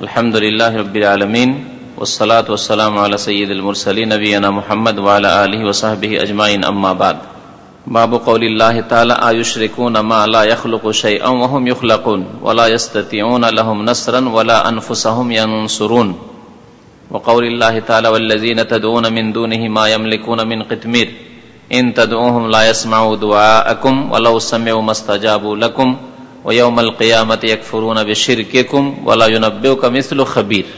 الحمد لله رب العالمين والصلاة والسلام على سيد المرسلين نبينا محمد وعلى آله وصحبه أجمعين أما بعد. باب قول الله تعالى أيشركون ما لا يخلق شيئا وهم يخلقون ولا يستطيعون لهم نصرا ولا أنفسهم ينصرون وقول الله تعالى والذين تدعون من دونه ما يملكون من قتمير إن تدعوهم لا يسمعوا دعاءكم ولو سمعوا ما استجابوا لكم ওয়াউমাল কেয়ামাতে এক ফুরুনা বেশির কেকুম ওয়ালাউনাব্বেও কামিসুল খাবির।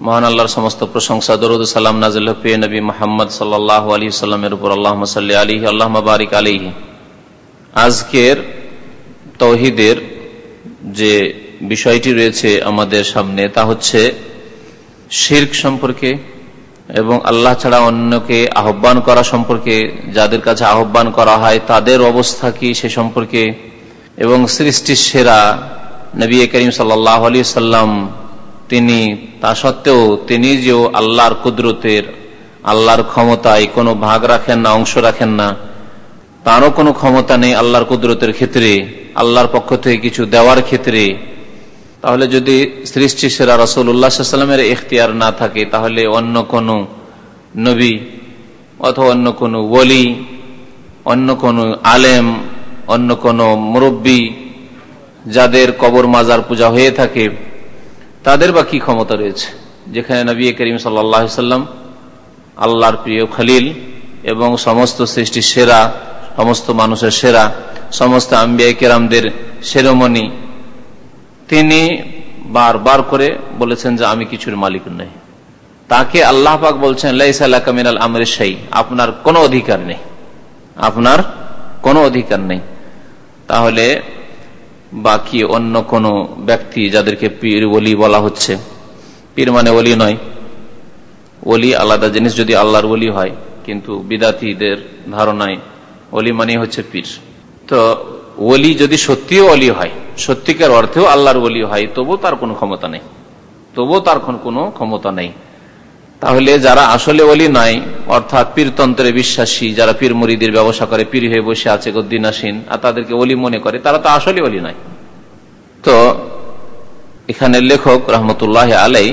মহান আল্লাহর সমস্ত প্রশংসা, দরুদ, সালাম নাজিল প্রিয় নবী মোহাম্মদ সাল্লাহ আলী সাল্লামের উপর। আল্লাহ সাল্লি আলী আল্লাহ বারিক আলিহি আজকের তৌহিদের যে বিষয়টি রয়েছে আমাদের সামনে তা হচ্ছে শির্ক সম্পর্কে এবং আল্লাহ ছাড়া অন্যকে আহ্বান করা সম্পর্কে, যাদের কাছে আহ্বান করা হয় তাদের অবস্থা কি সে সম্পর্কে এবং সৃষ্টির সেরা নবী করিম সাল্লাহ আলী সাল্লাম, তিনি তা সত্ত্বেও তিনি যে আল্লাহর কুদরতের, আল্লাহর ক্ষমতায় কোনো ভাগ রাখেন না, অংশ রাখেন না, তারও কোনো ক্ষমতা নেই আল্লাহর কুদরতের ক্ষেত্রে, আল্লাহর পক্ষ থেকে কিছু দেওয়ার ক্ষেত্রে, তাহলে যদি সৃষ্টি সেরা রসুল উল্লাহামের এখতিয়ার না থাকে, তাহলে অন্য কোনো নবী অথবা অন্য কোনো ওলি, অন্য কোনো আলেম অন্য কোনো মুরব্বী যাদের কবর মাজার পূজা হয়ে থাকে, তাদের বা কি ক্ষমতা রয়েছে? যেখানে নবী করিম সাল্লাম আল্লাহর প্রিয় খালিল এবং সমস্ত সৃষ্টির সেরা, সমস্ত মানুষের সেরা, সমস্ত আম্বিয়া কেরামদের সেরোমণি তিনি বারবার করে বলেছেন যে আমি কিছুর মালিক নই। তাকে আল্লাহ পাক বলছেন লাইসাল আমরের সেই আপনার কোনো অধিকার নেই। আপনার কোনো অধিকার নেই। তাহলে বাকি অন্য কোন ব্যক্তি যাদেরকে পীর, ওলি বলা হচ্ছে, পীর মানে ওলি নয়। ওলি আলাদা জিনিস, যদি আল্লাহর ওলি হয়, কিন্তু বিদাতিদের ধারণায় ওলি মানে হচ্ছে পীর। তো ওলি যদি সত্যিও অলি হয়, সত্যিকার অর্থেও আল্লাহর ওলি হয় তবু তার কোনো ক্ষমতা নেই। তবুও তার কোনো ক্ষমতা নেই। তাহলে যারা আসলে অলি নাই অর্থাৎ পীরতন্ত্রে বিশ্বাসী, যারা পীর মুড়িদের ব্যবসা করে, পীর হয়ে বসে আছে গদ্দিনাসীন, আর তাদেরকে অলি মনে করে, তারা তো আসলে অলি নাই তো এখানে লেখক রহমতুল্লাহ আলাই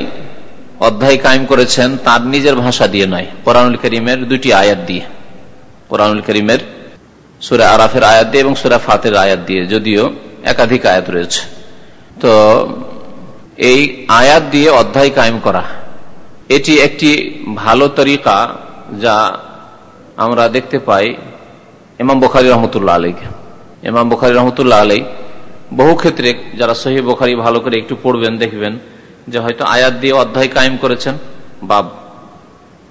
অধ্যায় কায়েম করেছেন, তার নিজের ভাষা দিয়ে নয়, কোরআনুল করিমের দুটি আয়াত দিয়ে। কোরআনুল করিমের সুরা আরাফের আয়াত দিয়ে এবং সুরা ফাতের আয়াত দিয়ে, যদিও একাধিক আয়াত রয়েছে। তো এই আয়াত দিয়ে অধ্যায় কায়েম করা। এটি একটি ভালো তরিকা যা আমরা দেখতে পাই ইমাম বখারি রহমতুল্লাহ আলীকে ইমাম বখারি রহমতুল্লাহ আলী বহু ক্ষেত্রে যারা সহি বখারি ভালো করে একটু পড়বেন, দেখবেন যে হয়তো আয়াত দিয়ে অধ্যায় কায়েম করেছেন বাব।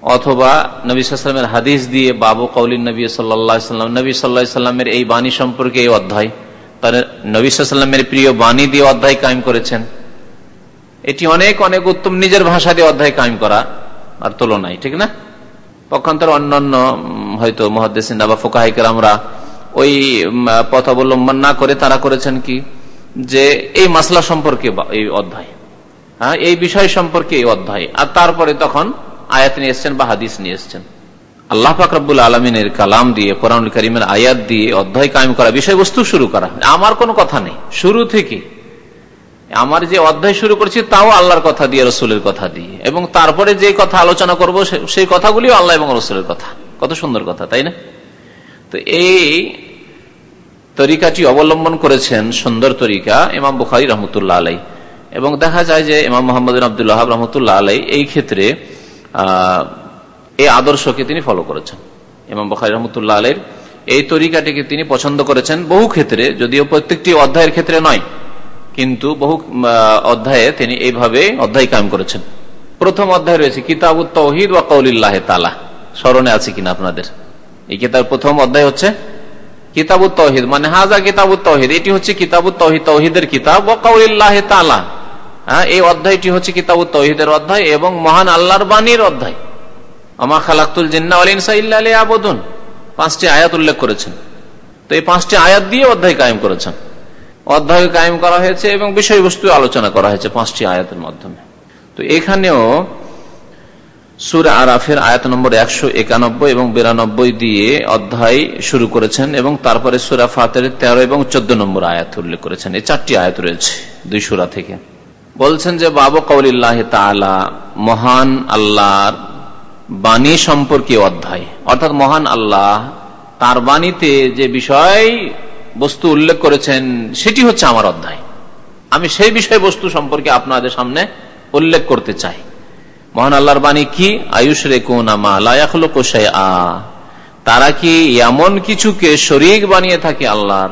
অথবা নবী সাল্লামের হাদিস দিয়ে বাবু কৌলিন নবী সাল্লাম নবী সাল্লাহ সাল্লামের এই বাণী সম্পর্কে এই অধ্যায়। তার নবী সাল্লামের প্রিয় বাণী দিয়ে অধ্যায় কায়েম করেছেন। এটি অনেক অনেক উত্তম নিজের ভাষা দিয়ে অধ্যায় কায়েম করা, আর তুলনায়, ঠিক না? পক্ষান্তর অন্যান্য হয়তো মহাদ্দেসিন বা ফোকাহিকের আমরা ওই পথ অবলম্বন না করে তারা করেছেন কি? যে এই মাসলা সম্পর্কে এই অধ্যায় হ্যাঁ এই বিষয় সম্পর্কে এই অধ্যায়, আর তারপরে তখন আয়াত নিয়ে এসছেন বা হাদিস নিয়ে এসছেন। আল্লাহ ফাকরাবুল আলমিনের কালাম দিয়ে কোরআন করিমের আয়াত দিয়ে অধ্যায় কায়েম করা বিষয়বস্তু শুরু করা। আমার কোনো কথা নেই। শুরু থেকে আমার যে অধ্যায় শুরু করছি, তাও আল্লাহর কথা দিয়ে, রসুলের কথা দিয়ে। এবং তারপরে যে কথা আলোচনা করব সেই কথাগুলিও আল্লাহ এবং রসুলের কথা। কত সুন্দর কথা, তাই না? তো এই তরিকাটি অবলম্বন করেছেন সুন্দর তরিকা ইমাম বুখারি রহমতুল্লাহ আলাই এবং দেখা যায় যে ইমাম মোহাম্মদ আবদুল্লাহ রহমতুল্লাহ আলাই এই ক্ষেত্রে এই আদর্শকে তিনি ফলো করেছেন। ইমাম বুখারি রহমতুল্লাহ আলের এই তরিকাটিকে তিনি পছন্দ করেছেন বহু ক্ষেত্রে, যদিও প্রত্যেকটি অধ্যায়ের ক্ষেত্রে নয়। কিন্তু বহু অধ্যায়ে তিনি এইভাবে অধ্যায় কায়েম করেছেন। প্রথম অধ্যায় রয়েছে, কিতাবুত তহিদ ওয়া কৌলিল্লাহ তালা স্মরণে আছে কিনা আপনাদের? এই কিতাব প্রথম অধ্যায় হচ্ছে, কিতাবুত তহিদ। মানে হাজা কিতাবুত তহিদ। এটি হচ্ছে কিতাবুত তৌহিদ, তহিদের কিতাব ওয়া কৌলিল্লাহ তালা হ্যাঁ এই অধ্যায়টি হচ্ছে কিতাবুত তহিদের অধ্যায় এবং মহান আল্লাহর বাণীর অধ্যায়। আমা খালাকুল জিন্না আবদুন পাঁচটি আয়াত উল্লেখ করেছেন। তো এই পাঁচটি আয়াত দিয়ে অধ্যায় কায়েম করেছেন। অধ্যায় কায়েম করা হয়েছে এবং বিষয়বস্তু আলোচনা করা হয়েছে পাঁচটি আয়াতের মাধ্যমে। তো এখানেও সুরা আরাফের আয়াত নম্বর একশো একানব্বই এবং বিরানব্বই দিয়ে অধ্যায় শুরু করেছেন এবং তারপরে সুরা ফাতের তেরো এবং চোদ্দ নম্বর আয়াত উল্লেখ করেছেন। এই চারটি আয়াত রয়েছে দুই সুরা থেকে। বলছেন যে, বাবু কৌলিল্লাহ তালা মহান আল্লাহর বাণী সম্পর্কে অধ্যায়। অর্থাৎ মহান আল্লাহ তার বাণীতে যে বিষয় বস্তু উল্লেখ করেছেন, সেটি হচ্ছে আমার অধ্যায়। আমি সেই বিষয় বস্তু সম্পর্কে আপনাদের সামনে উল্লেখ করতে চাই। মহান আল্লাহর বাণী কি? আয়ুষ রে আ তারা কি এমন কিছুকে শরিক বানিয়ে থাকে আল্লাহর?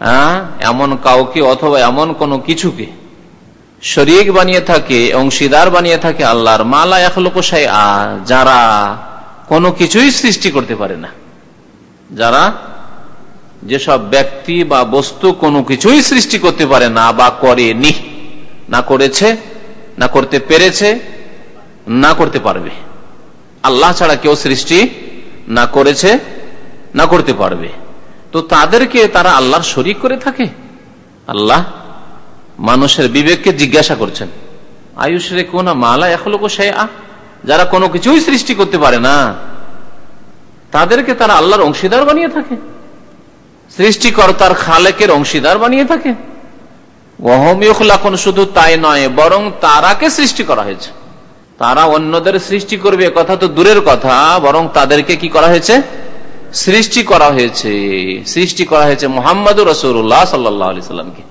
হ্যাঁ? এমন কাউকে অথবা এমন কোন কিছুকে শরিক বানিয়ে থাকে, অংশীদার বানিয়ে থাকে আল্লাহর মালা এখলোকোসাই আ যারা কোনো কিছুই সৃষ্টি করতে পারে না। যারা যেসব ব্যক্তি বা বস্তু কোনো কিছুই সৃষ্টি করতে পারে না বা করেনি, না করেছে, না করতে পেরেছে, না করতে পারবে। আল্লাহ ছাড়া কেউ সৃষ্টি না করেছে, না করতে পারবে। তো তাদেরকে তারা আল্লাহর শরিক করে থাকে। আল্লাহ মানুষের বিবেককে জিজ্ঞাসা করছেন আয়ুষ রে কোন মালা এখলো সে যারা কোনো কিছুই সৃষ্টি করতে পারে না, তাদেরকে তারা আল্লাহর অংশীদার বানিয়ে থাকে। সৃষ্টিকর্তার খালেকের অংশীদার বানিয়ে থাকে। শুধু তাই নয় বরং তারাকে সৃষ্টি করা হয়েছে। তারা অন্যদের সৃষ্টি করবে কথা তো দূরের কথা বরং তাদেরকে কি করা হয়েছে? সৃষ্টি করা হয়েছে। সৃষ্টি করা হয়েছে মোহাম্মদ রসুল্লাহ সাল্লাহ আলি সাল্লামকে।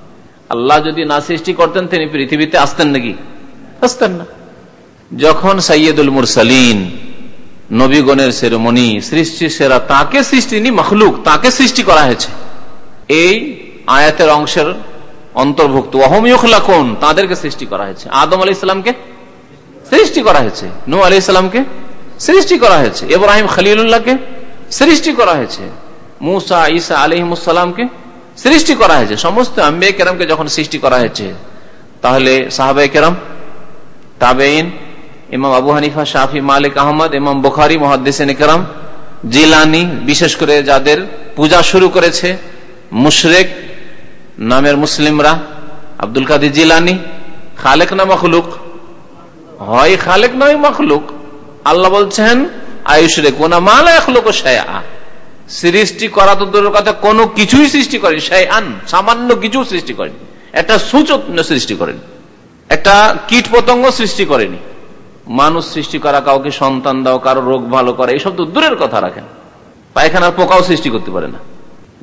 আল্লাহ যদি না সৃষ্টি করতেন তিনি পৃথিবীতে আসতেন নাকি? আসতেন না। যখন সৈয়দুল মুরসালিন নবীগণের সেরমনি সৃষ্টি সেরা, তাকে সৃষ্টি নি মখলুক, তাকে সৃষ্টি করা হয়েছে। এই আয়াতের অংশের অন্তর্ভুক্ত। অহমিয়খলাকুন তাদেরকে সৃষ্টি করা হয়েছে। আদম আলি ইসলামকে সৃষ্টি করা হয়েছে। নু আলি ইসলামকে সৃষ্টি করা হয়েছে। ইব্রাহিম খালিউল্লাহকে সৃষ্টি করা হয়েছে। মুসা ইসা আলিমুসালামকে সৃষ্টি করা হয়েছে। সমস্ত আম্বে কেরামকে যখন সৃষ্টি করা হয়েছে, তাহলে সাহাবাই কেরাম তাবেইন ইমাম আবু হানিফা শাহি মালিক, আহমদ, ইমাম বুখারি মহাদিসেন কেরাম, জিলানি, বিশেষ করে যাদের পূজা শুরু করেছে মুশরেক নামের মুসলিমরা, আব্দুল কাদির জিলানি, খালেক না মখলুক? হয় খালেক নয় মখলুক। আল্লাহ বলছেন আয়ুষ রে কোনা মালা এখলুক সায়া সৃষ্টি করা তো দূরের কথা, কোনো কিছুই সৃষ্টি করেন সাই আন সামান্য কিছু সৃষ্টি করেন। একটা সূচক সৃষ্টি করেন। একটা কীট পতঙ্গ সৃষ্টি করেনি। মানুষ সৃষ্টি করা কাউকে সন্তান দাও, কারও রোগ ভালো করে, এইসব তো দূরের কথা রাখেন। পায়খানার পোকাও সৃষ্টি করতে পারে না।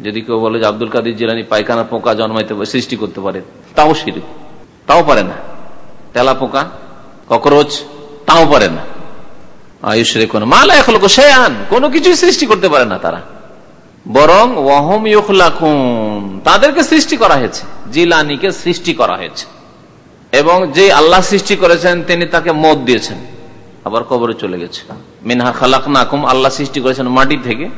যদি কেউ বলে যে আব্দুল কাদির জিলানি পায়খানা পোকা জন্মাইতে সৃষ্টি করতে পারে, তাও সিঁড়ি তাও পারে না। তেলা পোকা, ককরোচ, তাও পারে না। আয়ুষ রে কোন মালা এখন সে আন কোনো কিছুই সৃষ্টি করতে পারে না তারা। বরং ওহম ইউখলাকুন, তাদেরকে সৃষ্টি করা হয়েছে, জিলানিকে সৃষ্টি করা হয়েছে। এবং যে আল্লাহ সৃষ্টি করেছেন, তিনি তাকে মত দিয়েছেন। আবার কবরে চলে গেছে। মিনহা খালাক নাকুম আল্লাহ সৃষ্টি করেছেন মাটি থেকে,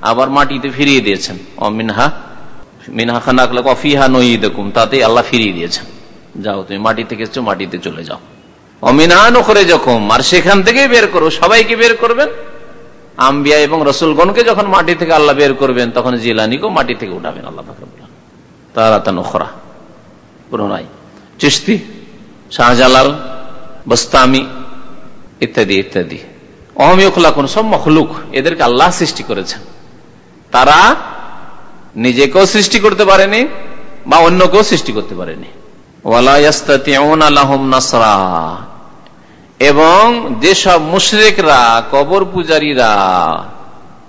আবার মাটিতে ফিরিয়ে দিয়েছেন। ও মিনহা খানাক অফিহা নই দেখুন তাতে আল্লাহ ফিরিয়ে দিয়েছেন। যাও, তুমি মাটি থেকে এসছো, মাটিতে চলে যাও। অমিনান করে যখন আর সেখান থেকে বের করো, সবাইকে বের করবেন। আম্বিয়া এবং রসুলগণকে যখন মাটি থেকে আল্লাহ বের করবেন, তখন জিলানিকেও মাটি থেকে উঠাবেন, আল্লাহ তারা তা নখরা পুনরায়। চিস্তি শাহজালাল, বস্তামি, ইত্যাদি ইত্যাদি। অহমিয়কুল্লাকুন সব মখলুক, এদেরকে আল্লাহ সৃষ্টি করেছেন। তারা নিজেকেও সৃষ্টি করতে পারেনি, বা অন্যকেও সৃষ্টি করতে পারেনি। এবং যেসব মুশরেকরা, কবর পূজারীরা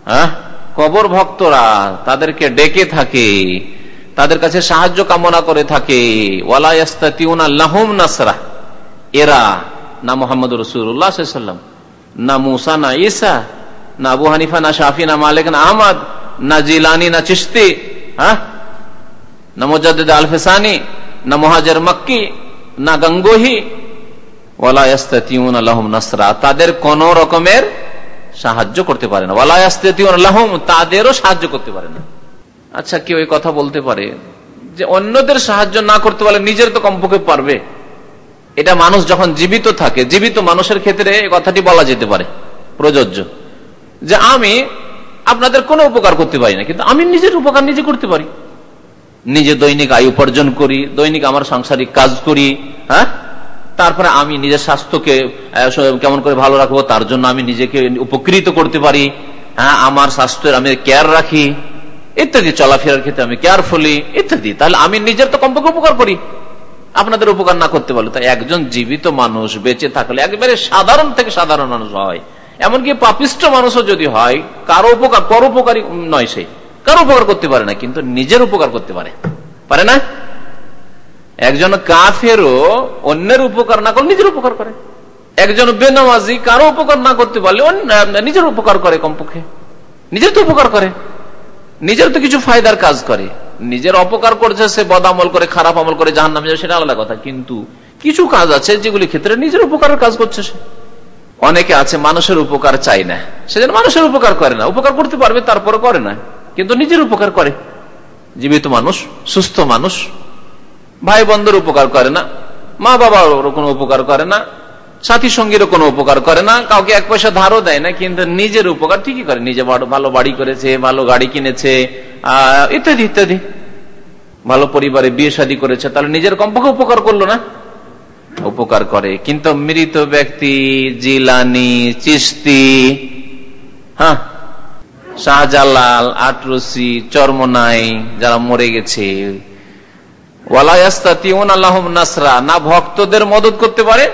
হ্যাঁ কবর ভক্তরা, তাদেরকে ডেকে থাকে তাদের কাছে সাহায্য কামনা করে থাকে। নাসরা। এরা না মোহাম্মদ রসুল্লাহাম না মুসা, না ইসা না আবু হানিফা, না শাফি, না মালিক, না আহমদ, না জিলানি, না চিস্তি হ্যাঁ? না আলফেসানি, না মহাজের মক্কি, না গঙ্গোহি। তাদের কোন রকমের সাহায্য করতে পারে না। ওয়ালাহম তাদেরও সাহায্য করতে পারে না। আচ্ছা কেউ এই কথা বলতে পারে যে অন্যদের সাহায্য না করতে পারলে নিজের তো কমপক্ষে পারবে। এটা মানুষ যখন জীবিত থাকে, জীবিত মানুষের ক্ষেত্রে এই কথাটি বলা যেতে পারে, প্রযোজ্য। যে আমি আপনাদের কোনো উপকার করতে পারি না, কিন্তু আমি নিজের উপকার নিজে করতে পারি। নিজে দৈনিক আয় উপার্জন করি, দৈনিক আমার সাংসারিক কাজ করি হ্যাঁ? তারপরে আমি নিজের স্বাস্থ্যকে কেমন করে ভালো রাখব, তার জন্য আমি নিজেকে উপকৃত করতে পারি হ্যাঁ? আমার স্বাস্থ্যের আমি কেয়ার রাখি। ইত্যাদি, চলাফেরার ক্ষেত্রে আমি কেয়ারফুলি ইত্যাদি। তাহলে আমি নিজের তো কমপক্ষে উপকার করি। আপনাদের উপকার না করতে পারল তাই একজন জীবিত মানুষ বেঁচে থাকলে একেবারে সাধারণ থেকে সাধারণ মানুষ হয়। এমনকি পাপিষ্ট মানুষও যদি হয়, কারও উপকার পরোপকারী নয় সে। কারও উপকার করতে পারে না, কিন্তু নিজের উপকার করতে পারে। পারে না? একজন কাফেরও অন্যের উপকার না করে নিজের উপকার করে। একজন বেনামাজি কারও উপকার না করতে পারলে নিজের উপকার করে কমপক্ষে। নিজের তো উপকার করে। নিজের তো কিছু ফায়দার কাজ করে। নিজের অপকার করছে, সে বদামল করে, খারাপ আমল করে জাহান নামে সেটা আলাদা কথা। কিন্তু কিছু কাজ আছে যেগুলি ক্ষেত্রে নিজের উপকারের কাজ করছে সে। অনেকে আছে, মানুষের উপকার চাই না। সেজন্য মানুষের উপকার করে না। উপকার করতে পারবে তারপরে করে না। কিন্তু নিজের উপকার করে। জীবিত মানুষ, সুস্থ মানুষ ভাই বন্ধুর উপকার করে না মা বাবার কোনো উপকার করে না সাথী সঙ্গীরও কোনো উপকার করে না, কাউকে এক পয়সা ধারও দেয় না, কিন্তু নিজের উপকার ঠিকই করে। নিজে ভালো বাড়ি করেছে, ভালো গাড়ি কিনেছে ইত্যাদি ইত্যাদি। ভালো পরিবারে বিয়ে শাদী করেছে, তাহলে নিজের কমপক্ষে উপকার করল না? উপকার করে। কিন্তু মৃত ব্যক্তি, জিলানি চিস্তি হ্যাঁ শাহজালাল, আটরসি, চর্মনাই, যারা মরে গেছে নাসরা, না ভক্তদের মদত করতে পারে?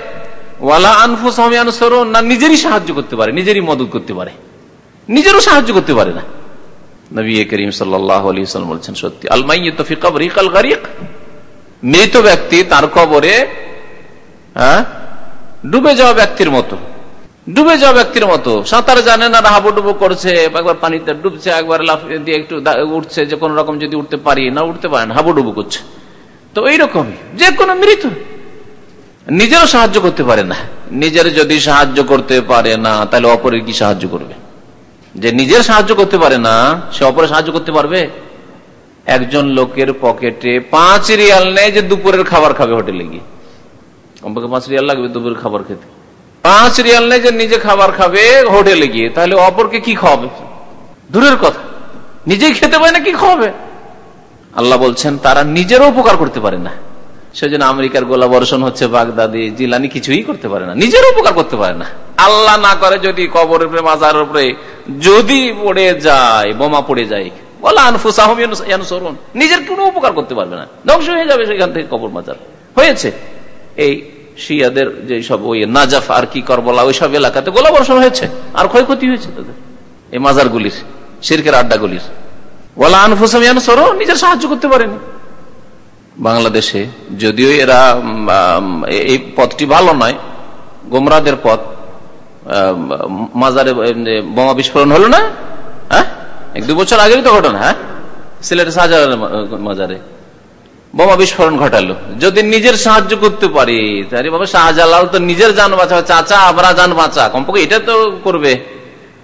ওয়ালা আনফুস না নিজেরই সাহায্য করতে পারে, নিজেরই মদত করতে পারে। নিজেরও সাহায্য করতে পারে না। নবী করিম সাল্লাম বলছেন সত্যি আলমাইক মৃত ব্যক্তি তার কবরে হ্যাঁ ডুবে যাওয়া ব্যক্তির মতো, ডুবে যাওয়া ব্যক্তির মতো, সাঁতার জানে না হাবুডুবু করছে, একবার পানিতে ডুবছে, একবার লাফ দিয়ে একটু উঠছে, যে কোন রকম যদি উঠতে পারি, না উঠতে পারে না, হাবুডুবু করছে। তো এইরকমই, যে কোনো মৃত। নিজেরও সাহায্য করতে পারে না। নিজের যদি সাহায্য করতে পারে না, তাহলে অপরের কি সাহায্য করবে? যে নিজের সাহায্য করতে পারে না, সে অপরের সাহায্য করতে পারবে? একজন লোকের পকেটে পাঁচ রিয়াল নেই যে দুপুরের খাবার খাবে হোটেলে গিয়ে। কমপক্ষে পাঁচ রিয়াল লাগবে দুপুরের খাবার খেতে। পাঁচ রিয়াল নেই যে নিজে খাবার খাবে হোটেলে গিয়ে, তাহলে অপরকে কি খাওয়াবে? দূরের কথা। নিজেই খেতে পারে না, কি খাওয়াবে? আল্লাহ বলছেন, তারা নিজেরও উপকার করতে পারে না। সেজন্য আমেরিকার গোলা বর্ষণ হচ্ছে বাগদাদি, জিলানি কিছুই করতে পারে না। নিজের উপকার করতে পারে না। আল্লাহ না করে যদি কবরের উপরে মাজার উপরে যদি পড়ে যায়, বোমা পড়ে যায় বলা আনফুসাহম নিজের কোনো উপকার করতে পারবে না। ধ্বংস হয়ে যাবে সেখান থেকে কবর, মাজার। হয়েছে। এই শিয়াদের যে সব ওই নাজাফ আর কি করবলা ওই সব এলাকাতে গোলা বর্ষণ হয়েছে। আর ক্ষয়ক্ষতি হয়েছে তাদের। এই মাজারগুলির শিরকের আড্ডাগুলির। ওলা আনফুসাম নিজের সাহায্য করতে পারেনি। বাংলাদেশে, যদিও এরা এই পথটি ভালো নয়, গোমরাদের পথ মাজারে বোমা বিস্ফোরণ হলো না? হ্যাঁ? এক দু বছর আগেই তো ঘটনা হ্যাঁ? সিলেটের শাহজালাল মাজারে বোমা বিস্ফোরণ ঘটালো। যদি নিজের সাহায্য করতে পারি, তাহলে বাবা শাহজালাল তো নিজের যান বাঁচা চাচা আবরা যান বাঁচা, কমপক্ষে এটা তো করবে।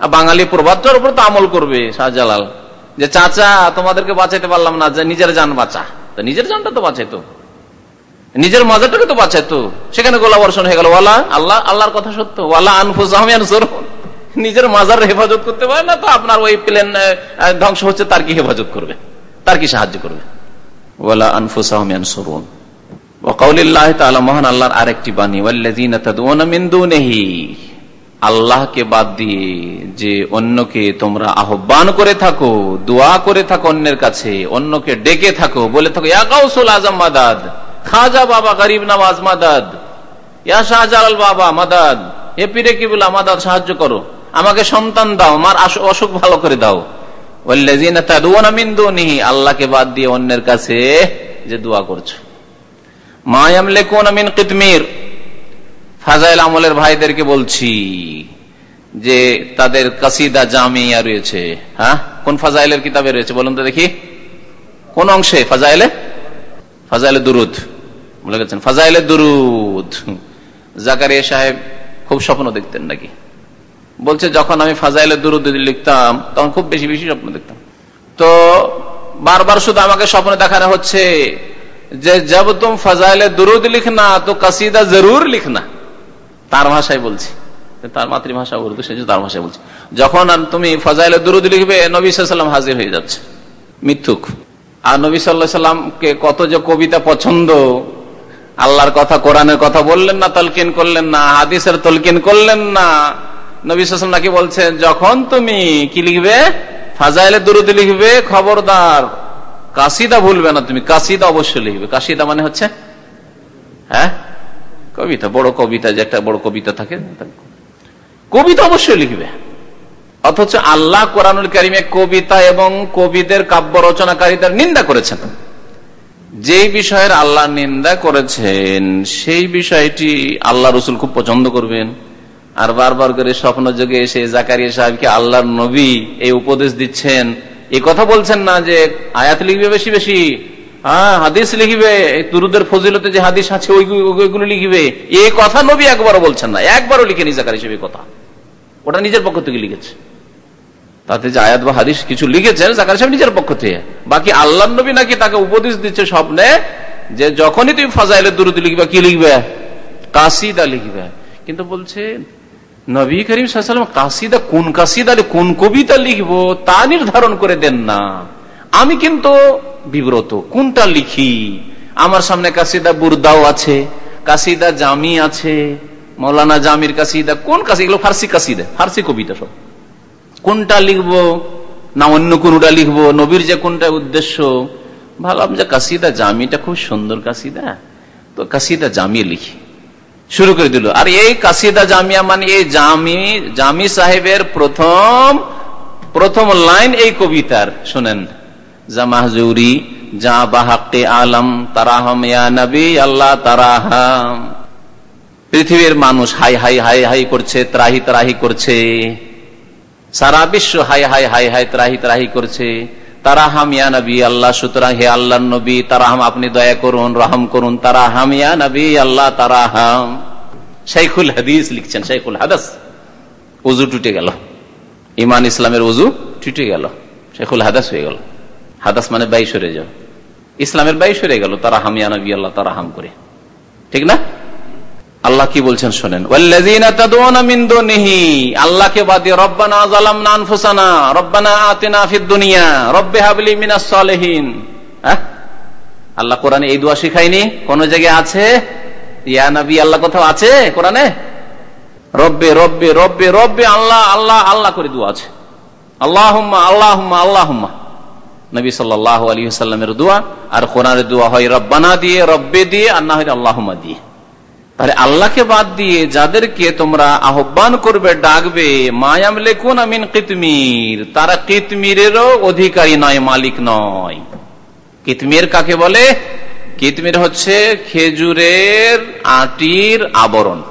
আর বাঙালি প্রবাদটার উপর তো আমল করবে শাহজালাল, যে চাচা, তোমাদেরকে বাঁচাইতে পারলাম না, যে নিজের যান বাঁচা। তা নিজের জানটা তো বাঁচাইতো। নিজের মাজারটাকে তো বাঁচাইতো। সেখানে গোলা বর্ষণ হয়ে গেল। ওয়ালা আল্লাহ আল্লাহর কথা সত্য। ওয়ালা আনফুজ নিজের মাজার হেফাজত করতে পারে না তো আপনার ওই প্লেন ধ্বংস হচ্ছে, তার কি হেফাজত করবে? তার কি সাহায্য করবে? ওয়ালা আনফুস আহমিয়ান সরুন আরেকটি বাণী আল্লাহকে বাদ দিয়ে যে অন্যকে তোমরা আহ্বান করে থাকো, দোয়া করে থাকো অন্যের কাছে, অন্যকে ডেকে থাকো, বলে থাকো ইয়াকাউসুল আজম মাদাদ, খাজা বাবা গরিব নওয়াজ মাদাদ, ইয়া শাহজালাল বাবা মাদাদ, হে পিরে কি বলে মাদাদ, সাহায্য করো, আমাকে সন্তান দাও, আমার অসুখ ভালো করে দাও। আল্লাহকে বাদ দিয়ে অন্যের কাছে যে দোয়া করছ। মায়াম লেকুন আমিন কিতমির ফাজাইল আমলের ভাইদেরকে বলছি যে তাদের কাসিদা জামিয়া রয়েছে। হ্যাঁ? কোন ফাজাইলের কিতাবে রয়েছে বলুন তো দেখি। কোন অংশে? ফাজাইলে? ফাজাইলে দুরুদ। বলে গেছেন, ফাজাইলে দুরুদ। জাকারিয়া সাহেব খুব স্বপ্ন দেখতেন নাকি? বলছে, যখন আমি ফাজাইলে দুরুদ লিখতাম, তখন খুব বেশি বেশি স্বপ্ন দেখতাম। তো বারবার শুধু আমাকে স্বপ্ন দেখানো হচ্ছে যে জব তুম ফাজাইলে দুরুদ লিখনা, তো কাসিদা জরুর লিখনা। তার ভাষায় বলছি। তার মাতৃভাষা উর্দু, সে তার ভাষায় বলছি। যখন তুমি ফজাইলে দুরুদ লিখবে, নবী সাল্লাম হাজির হয়ে যাচ্ছে। মিথ্যুক। আর নবী সাল্লাহ সাল্লামকে কত যে কবিতা পছন্দ। আল্লাহর কথা, কোরআনের কথা বললেন না, তলকিন করলেন না, হাদিসের তলকিন করলেন না। নবী সাল্লাম নাকি বলছেন, যখন তুমি কি লিখবে? ফাজাইলে দুরুদ লিখবে, খবরদার। কাসিদা ভুলবে না তুমি কাসিদা অবশ্যই লিখবে। কাসিদা মানে হচ্ছে? হ্যাঁ? কবিতা, বড় কবিতা, যে একটা বড় কবিতা থাকে, কবিতা অবশ্যই লিখবে। অথচ আল্লাহ কোরআনুল করিমে কবিতা এবং কবিদের কাব্য রচনাকারীদের নিন্দা করেছেন। যে বিষয়ের আল্লাহ নিন্দা করেছেন, সেই বিষয়টি আল্লাহ রসুল খুব পছন্দ করবেন। আর বারবার করে স্বপ্ন যোগে এসে জাকারিয়া সাহেবকে আল্লাহর নবী এই উপদেশ দিচ্ছেন। এই কথা বলছেন না যে আয়াত লিখবে বেশি বেশি হ্যাঁ হাদিস লিখবে তুরুদের ফজিলতে যে হাদিস আছে ওইগুলো লিখবে। এই কথা নবী একবারও বলছেন না, একবারও লিখেনি জাকারি সাহেব কথা। ওটা নিজের পক্ষ থেকে লিখেছে। তাতে যে আয়াত বা হাদিস কিছু লিখেছেন জাকারি সাহেব নিজের পক্ষ থেকে। বাকি আল্লাহ নবী নাকি তাকে উপদেশ দিচ্ছে স্বপ্নে, যে যখনই তুমি ফাজাইলের দুরুদ লিখবে, কি লিখবে? কাসিদা লিখবে। কিন্তু বলছে, নবী করিম সাল্লাম কাসিদা কোন কাসিদা, কোন কবিতা লিখব তা নির্ধারণ করে দেন না। আমি কিন্তু বিব্রত। কোনটা লিখি? আমার সামনে কাসিদা বুরদাও আছে, কাসিদা জামি আছে, মৌলানা জামির কাসিদা, কোন কাসি এগুলো ফার্সি কাসিদা, ফার্সি কবিতা সব। কোনটা লিখব না অন্য কোনটা লিখব? নবীর যে কোনটা উদ্দেশ্য? ভাবলাম যে কাসিদা জামিটা খুব সুন্দর কাসিদা। তো কাসিদা জামিয়ে লিখি। শুরু করে দিল। আর এই কাসিদা জামিয়া মানে এই জামি জামি সাহেবের প্রথম প্রথম লাইন এই কবিতার, শোনেন। যা বাহাক্তে আলম, তারাহম, ইয়া নবী, আল্লাহ তারাহাম। পৃথিবীর মানুষ হাই হাই হাই হাই করছে, ত্রাহি ত্রাহি করছে। সারা বিশ্ব হাই হাই হাই হাই, ত্রাহি ত্রাহি করছে। তারা হামিয়া নবী, আল্লাহ, সুতরাং হে আল্লাহ নবী তারা হাম আপনি দয়া করুন, রহম করুন। তারা হামিয়া নবী, আল্লাহ তারা হাম শাইখুল হাদিস লিখছেন, শাইখুল হাদাস। উজু টুটে গেল। ইমান ইসলামের উজু টুটে গেল। শেখুল হাদাস হয়ে গেল। হাদাস মানে বাই সরে যাও। ইসলামের বাই সরে গেল, তারা হামিয়া নবী আল্লাহ তারা হাম করে। ঠিক না? আল্লাহ কি বলছেন শোনেন আল্লাহকে বাদে রব্বানা জালামনা আনফুসানা রব্বানা আতিনা দুনিয়া রব্বে হাবলি মিনাস সালেহিন আল্লাহ কোরআনে এই দোয়া শিখায়নি? কোন জায়গায় আছে? ইয়া নবী, আল্লাহ কোথাও আছে কোরআনে? রব্বে রব্বে রব্বে রব্বে, আল্লাহ আল্লাহ আল্লাহ করে দোয়া আছে। আল্লাহ আল্লাহ আল্লাহ নবী সাল্লাহ আলী সাল্লামের দোয়া আর কোরআনের দোয়া হয়, রব্বানা দিয়ে, রব্বে দিয়ে, আর না হয় আল্লাহমা দিয়ে। তাহলে আল্লাহকে বাদ দিয়ে যাদেরকে তোমরা আহ্বান করবে, ডাকবে, মায়াম লেখুন আমিন কিতমির। তারা কিতমিরেরও অধিকারী নয়, মালিক নয়। কিতমির কাকে বলে? কিতমির হচ্ছে খেজুরের আটির আবরণ।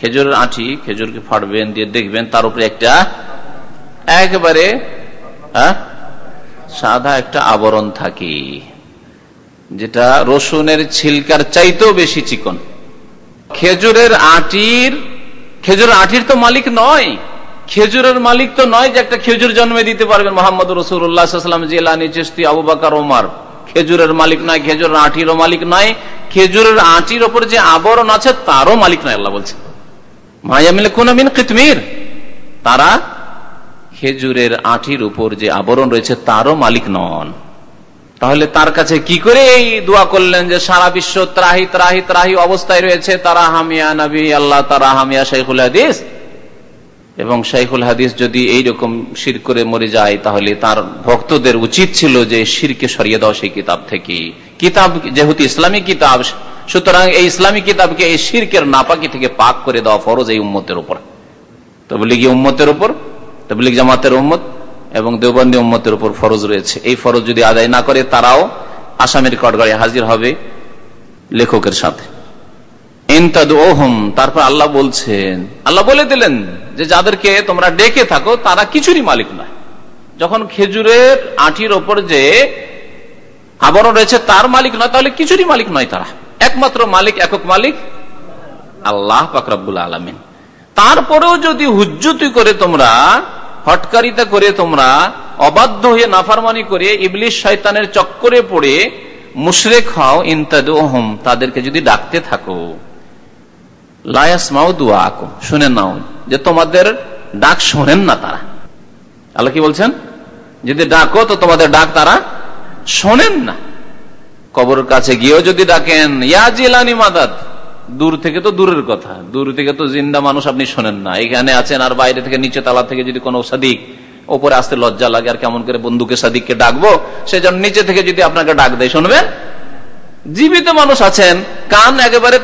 খেজুরের আটি, খেজুরকে ফাটবেন দিয়ে দেখবেন তার উপরে একটা, একেবারে সাদা একটা আবরণ থাকে, যেটা রসুনের ছিলকার চাইতেও বেশি চিকন। খেজুরের আটির খেজুরের আটির তো মালিক নয়। খেজুরের মালিক তো নয় যে একটা খেজুর জন্মে দিতে পারবেন। মোহাম্মদ রসুল্লাহাম জেলানি চেস্তি আবু বাকার ওমার খেজুরের মালিক নয়, খেজুরের আটিরও মালিক নয়। খেজুরের আটির ওপর যে আবরণ আছে, তারও মালিক নয়, আল্লাহ বলছে মায়ামিল কুনামিন কিতমির। তারা খেজুরের আঠির উপর যে আবরণ রয়েছে, তারও মালিক নন। তাহলে তার কাছে কি করে এই দোয়া করলেন যে, সারা বিশ্ব ত্রাহি ত্রাহি ত্রাহি অবস্থায় রয়েছে, তারা হামিয়া নবী, আল্লাহ তারা হামিয়া শাইখুল হাদিস। এবং শাইখুল হাদিস যদি এইরকম শির করে মরে যায়, তাহলে তার ভক্তদের উচিত ছিল যে শিরকে সরিয়ে দাও সেই কিতাব থেকে। কিতাব যেহেতু ইসলামী কিতাব, সুতরাং এই ইসলামী কিতাবকে এই শিরকের নাপাকি থেকে পাক করে দেওয়া ফরজ এই উম্মতের উপর। তবলিগি উম্মতের উপর তবলিগ জামাতের উম্মত এবং দেওবন্দি উম্মতের উপর ফরজ রয়েছে। এই ফরজ যদি আদায় না করে, তারাও আসামের কটগাড়ি হাজির হবে লেখকের সাথে। তারপর আল্লাহ বলছেন, আল্লাহ বলে দিলেন যে যাদেরকে তোমরা ডেকে থাকো, তারা কিছুরই মালিক নয়। যখন খেজুরের আঠির ওপর যে আবরণ রয়েছে, তার মালিক নয়, তাহলে কিছুরই মালিক নয় তারা। একমাত্র মালিক, একক মালিক আল্লাহ পাকরাবুল আলমিন। তারপরেও যদি হুজ্জুতি করে তোমরা হটকারিতা করে তোমরা, অবাধ্য হয়ে নাফারমানি করে ইবলিশ শয়তানের চক্করে পড়ে মুশরেক হও, ইন্তাদুহম, তাদেরকে যদি ডাকতে থাকো। লায়াসমাও দুয়া আকো শুনে নাও যে তোমাদের ডাক শোনেন না তারা। আল্লাহ কি বলছেন? যদি ডাকো, তো তোমাদের ডাক তারা শোনেন না। কবরের কাছে গিয়েও যদি ডাকেন, ইয়া জিলানি মাদাদ দূর থেকে তো দূরের কথা। দূর থেকে তো জিন্দা মানুষ আপনি শোনেন না। এখানে আছেন আর বাইরে থেকে নিচে তালা থেকে যদি কোনো সাদিক ওপরে আসতে লজ্জা লাগে আর কেমন করে বন্ধুকে সাদিককে ডাকবো, সেজন্য নিচে থেকে যদি আপনাকে ডাক দেয়, শুনবেন? জীবিত মানুষ আছেন, কান একেবারে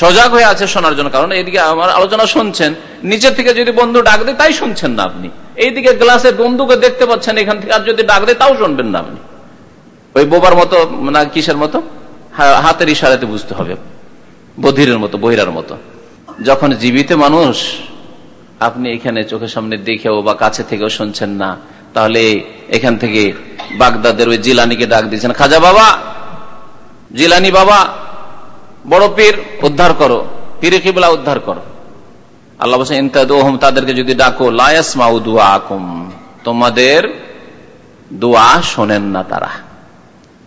সজাগ হয়ে আছে শোনার জন্য, কারণ এইদিকে আমার আলোচনা শুনছেন। নিচের থেকে যদি বন্ধু ডাক দেয়, তাই শুনছেন না আপনি। এইদিকে গ্লাসে বন্ধুকে দেখতে পাচ্ছেন, এখান থেকে আর যদি ডাক দেয়, তাও শুনবেন না আপনি। ওই বোবার মতো, না কিসের মতো? হাতের ইশারাতে বুঝতে হবে। বধিরের মতো, বহিরার মতো। যখন জীবিত মানুষ, আপনি এখানে চোখের সামনে দেখেও বা কাছে থেকেও শুনছেন না, তাহলে এখান থেকে বাগদাদের ওই জিলানিকে ডাক দিয়েছেন, খাজা বাবা, জিলানি বাবা, বড় পীর, উদ্ধার করো, পীরে কিবলা উদ্ধার করো। আল্লাহ বলছেন ইন্তাদোহম তাদেরকে যদি ডাকো লায়াস মাউদুয়া আকুম তোমাদের দোয়া শোনেন না তারা।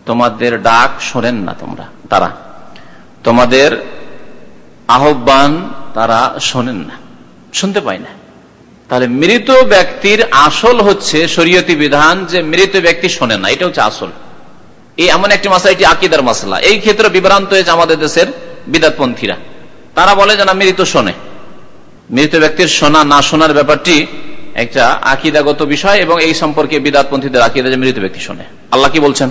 তোমাদের ডাক শোনেন না তোমরা, তারা। তোমাদের আহ্বান তারা শোনেন না, শুনতে পায় না। তাহলে মৃত ব্যক্তির আসল হচ্ছে শরীয়তি বিধান যে মৃত ব্যক্তি শোনে না, এটা হচ্ছে আসল। এই এমন একটি মাসলা, এটি আকিদার মাসলা। এই ক্ষেত্রে বিভ্রান্ত হয়েছে আমাদের দেশের বিদাতপন্থীরা। তারা বলে যে না, মৃত শোনে। মৃত ব্যক্তির শোনা, না শোনার ব্যাপারটি একটা আকিদাগত বিষয় এবং এই সম্পর্কে বিদাতপন্থীদের আকিদা যে মৃত ব্যক্তি শোনে। আল্লাহ কি বলছেন?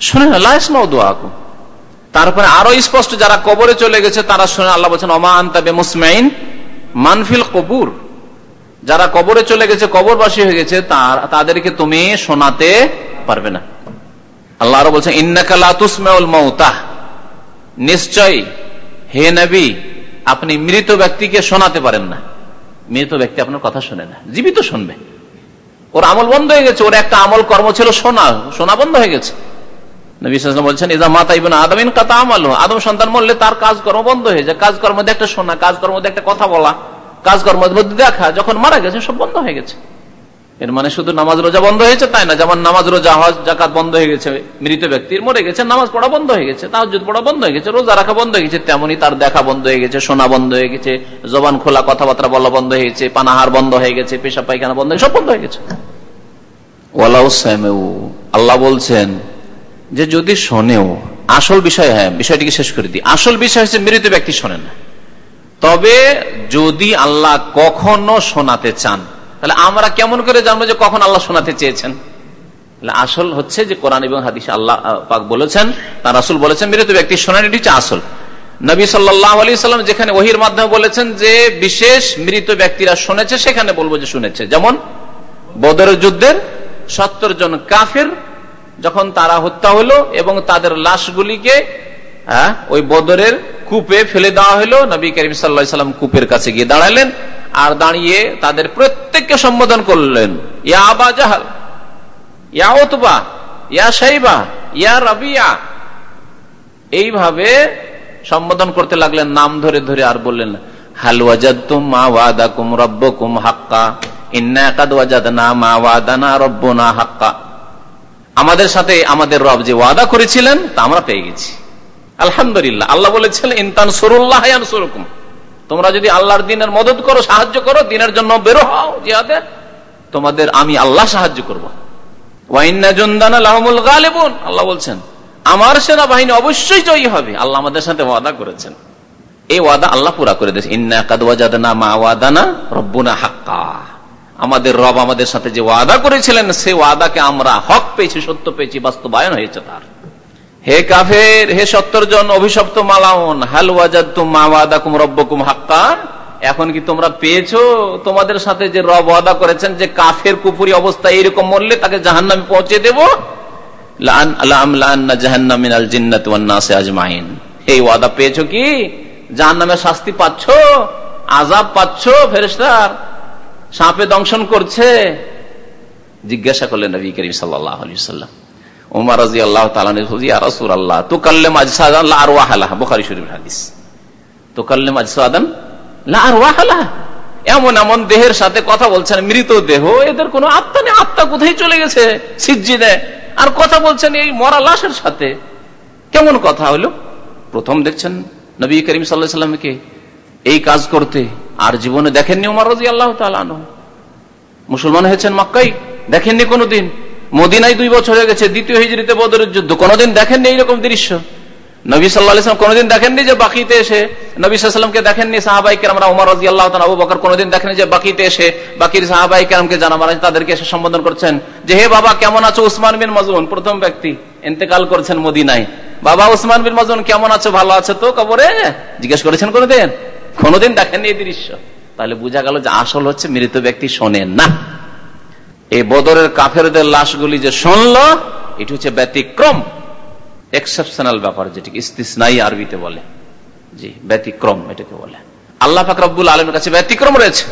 শোনে না লাইসমাও দোয়া তারপরে আরও স্পষ্ট যারা কবরে চলে গেছে, তারা শোনে আল্লাহ বলছেন অমা আন্তাবে মুসমাইন মানফিল কবুর। যারা কবরে চলে গেছে, কবরবাসী হয়ে গেছে তাদেরকে তুমি শোনাতে পারবে না। আল্লাহ আরও বলছেন ইন্নাকালাতুসমাউল মৌতা নিশ্চয় হে নবী, আপনি মৃত ব্যক্তিকে শোনাতে পারেন না। মৃত ব্যক্তি আপনার কথা শোনে না, জীবিত শুনবে। ওর আমল বন্ধ হয়ে গেছে, ওর একটা আমল কর্ম ছিল, শোনা শোনা বন্ধ হয়ে গেছে। বলছেন ইজা মাতা ইবন আদমিন আমাল আদম সন্তান মরলে তার কাজকর্ম বন্ধ হয়ে যায় কাজকর্ম একটা শোনা কাজকর্ম একটা কথা বলা কাজকর্মের মধ্যে দেখা যখন মারা গেছে সব বন্ধ হয়ে গেছে এর মানে শুধু নামাজ রোজা বন্ধ হয়েছে তাই না যেমন নামাজ রোজা হজ জাকাত বন্ধ হয়ে গেছে মৃত ব্যক্তির মরে গেছে নামাজ পড়া বন্ধ হয়ে গেছে তাহাজুদ পড়া বন্ধ হয়ে গেছে রোজা রাখা বন্ধ হয়ে গেছে তেমনই তার দেখা বন্ধ হয়ে গেছে শোনা বন্ধ হয়ে গেছে জবান খোলা কথাবার্তা বলা বন্ধ হয়ে গেছে পানাহার বন্ধ হয়ে গেছে পেশা পায়খানা বন্ধ হয়ে সব বন্ধ হয়ে গেছে আল্লাহ বলছেন যে যদি শোনেও, আসল বিষয় হ্যাঁ বিষয়টিকে শেষ করে দিই। আসল বিষয় হচ্ছে মৃত ব্যক্তি শোনে না। তবে যদি আল্লাহ কখনো শোনাতে চান, তাহলে আমরা কেমন করে জানব যে কখন আল্লাহ শোনাতে চেয়েছেন? আসল হচ্ছে যে কোরআন এবং হাদিস আল্লাহ পাক বলেছেন, তার আসল বলেছেন, মৃত ব্যক্তি শোনান, এটি হচ্ছে আসল। নবী সাল্লাহ আলি সাল্লাম যেখানে ওহির মাধ্যমে বলেছেন যে বিশেষ মৃত ব্যক্তিরা শুনেছে, সেখানে বলব যে শুনেছে। যেমন বদর যুদ্ধের সত্তর জন কাফের যখন তারা হত্যা হলো এবং তাদের লাশগুলিকে হ্যাঁ, ওই বদরের কূপে ফেলে দেওয়া হলো নবী করিম সাল্লা সাল্লাম কূপের কাছে গিয়ে দাঁড়ালেন আর দাঁড়িয়ে তাদের প্রত্যেককে সম্বোধন করলেন ইয়া আবা জাহাল ইয়া ওতবা ইয়া সাইবা ইয়া রাবিয়া। এইভাবে সম্বোধন করতে লাগলেন নাম ধরে ধরে আর বললেন হালওয়াজাদ তুম মা ওয়াদা কুম রব্ব কুম হাক্কা। আমাদের সাথে আমাদের রব যে ওয়াদা করেছিলেন, তা আমরা পেয়ে গেছি। আলহামদুলিল্লাহ, আল্লাহ বলেছিলেন ইনতান সরুল্লাহ তোমরা যদি আল্লাহর দিনের মদত করো, সাহায্য করো, দিনের জন্য বেরো হও জিহাদে, তোমাদের আমি আল্লাহ সাহায্য করব। আল্লাহ বলছেন, আমার সেনাবাহিনী অবশ্যই জয়ী হবে। আল্লাহ আমাদের সাথে ওয়াদা করেছেন। এই ওয়াদা আল্লাহ পুরা করে দিয়েছে। ইন্না আমাদের রব আমাদের সাথে যে ওয়াদা করেছিলেন, সে ওয়াদাকে আমরা হক পেয়েছি, সত্য পেয়েছি, বাস্তবায়ন হয়েছে তার। হে কাফের, হে সত্তর জন অভিশপ্ত মালাউন, হাল ওয়াজাদ তুম রব্বকুম হাক্কা। এখন কি তোমরা পেয়েছ তোমাদের সাথে যে রব ওয়াদা করেছেন যে কাফের কুপুরি অবস্থা এইরকম মরলে তাকে জাহান নামে পৌঁছে দেব? এই ওয়াদা পেয়েছ কি? জাহান শাস্তি পাচ্ছ আজাব পাচ্ছ ফেরেস্তার সাপে দংশন করছে। জিজ্ঞাসা করলেন নবী করিম সাল্লাহ আলি সাল্লাম উমার রাজি আল্লাহ তালাসুর আল্লাহ তো কাল্লেম আর ওয়াহালা বোখারি শরীফ হাদিস। তো কাল্লেম আজসাদান আর ওয়াহালা এমন এমন দেহের সাথে কথা বলছেন, মৃত দেহ, এদের কোন আত্মা নেই। আত্মা কোথায় চলে গেছে? সিজ্জিদে। আর কথা বলছেন এই মরা লাশের সাথে। কেমন কথা হলো? প্রথম দেখছেন নবী করিম সাল্লাহ এই কাজ করতে। আর জীবনে দেখেননি উমার রাজি আল্লাহ মুসলমান হয়েছেন মক্কাই দেখেননি কোনোদিন। মদিনায় দুই বছর হয়ে গেছে, দ্বিতীয় হিজড়িতে বদরের যুদ্ধ। কোনোদিন দেখেননি এইরকম দৃশ্য। নবী সাল্লাহ কোনোদিন দেখেননি যে বাকিতে এসে, নবী সাল্লামকে দেখেননি সাহাবাই কেরামরা উমার রাজি আল্লাহ আবু বকর কোনোদিন দেখেনি যে বাকিতে এসে, বাকির সাহাবাই কেরামকে জানা মারা তাদেরকে এসে সম্বোধন করছেন যে, হে বাবা, কেমন আছো উসমান বিন মজুন প্রথম ব্যক্তি ইন্তেকাল করছেন মদিনায়। বাবা, উসমান বিন মজুন কেমন আছো? ভালো আছে তো কবরে? জিজ্ঞেস করেছেন কোনোদিন? কোনোদিন দেখেননি এই দৃশ্য। তাহলে বোঝা গেল যে আসল হচ্ছে মৃত ব্যক্তি শোনেন না। এই বদরের কাফেরদের লাশগুলি যে শুনলো, এটি হচ্ছে ব্যতিক্রম এক্সেপশনাল ব্যাপার যেটি ইস্তিসনাই আরবিতে বলে। জি, ব্যতিক্রম এটাকে বলে। আল্লাহ ফাকরাবুল আলমের কাছে ব্যতিক্রম রয়েছে।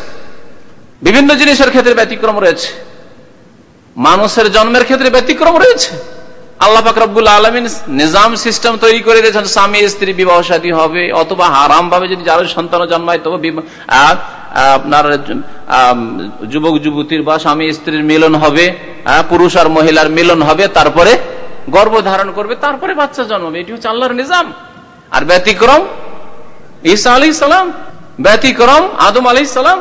বিভিন্ন জিনিসের ক্ষেত্রে ব্যতিক্রম রয়েছে। মানুষের জন্মের ক্ষেত্রে ব্যতিক্রম রয়েছে। আল্লাহ ফাকরাবুল আলমিন নিজাম সিস্টেম তৈরি করে দিয়েছেন, স্বামী, স্ত্রী, বিবাহ সাদী হবে অথবা হারাম ভাবে যদি যারা সন্তান জন্মায়, তবে আপনার যুবক, যুবতীর বা স্বামী, স্ত্রীর মিলন হবে পুরুষ আর মহিলার মিলন হবে, তারপরে গর্ভ ধারণ করবে, তারপরে বাচ্চা জন্মাবে। এটি হচ্ছে আল্লাহর নিজাম। আর ব্যতিক্রম, ঈসা আলি সালাম, ব্যতিক্রম, আদম আলি সালাম,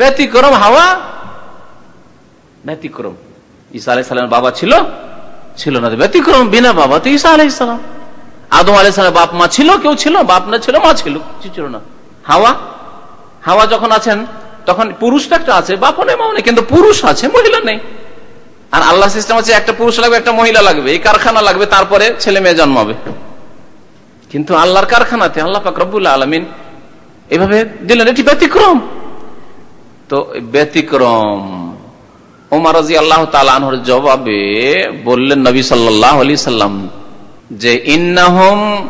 ব্যতিক্রম, হাওয়া, ব্যতিক্রম। ঈসা আলাই সালামের বাবা ছিল ছিল না। ব্যতিক্রম, বিনা বাবা তো ঈসা আলাই সালাম। আদম আলাই সালাম বাপ মা ছিল, কেউ ছিল, বাপ না ছিল, মা ছিল, কিছু ছিল না। হাওয়া হাওয়া যখন আছেন, তখন পুরুষটা একটা আছে বাপ নেই মা নেই, কিন্তু পুরুষ আছে, মহিলা নেই। আর আল্লাহ সিস্টেম হচ্ছে একটা পুরুষ লাগবে, একটা মহিলা লাগবে, এই কারখানা লাগবে, তারপরে ছেলে মেয়ে জন্মাবে। কিন্তু আল্লাহর কারখানাতে আল্লাহ পাক রব্বুল আলমিন এভাবে দিলেন, এটি ব্যতিক্রম। তো ব্যতিক্রম ওমার তালানহর জবাবে বললেন নবী সাল্লাহ আলি সাল্লাম যে, ইন্নাহম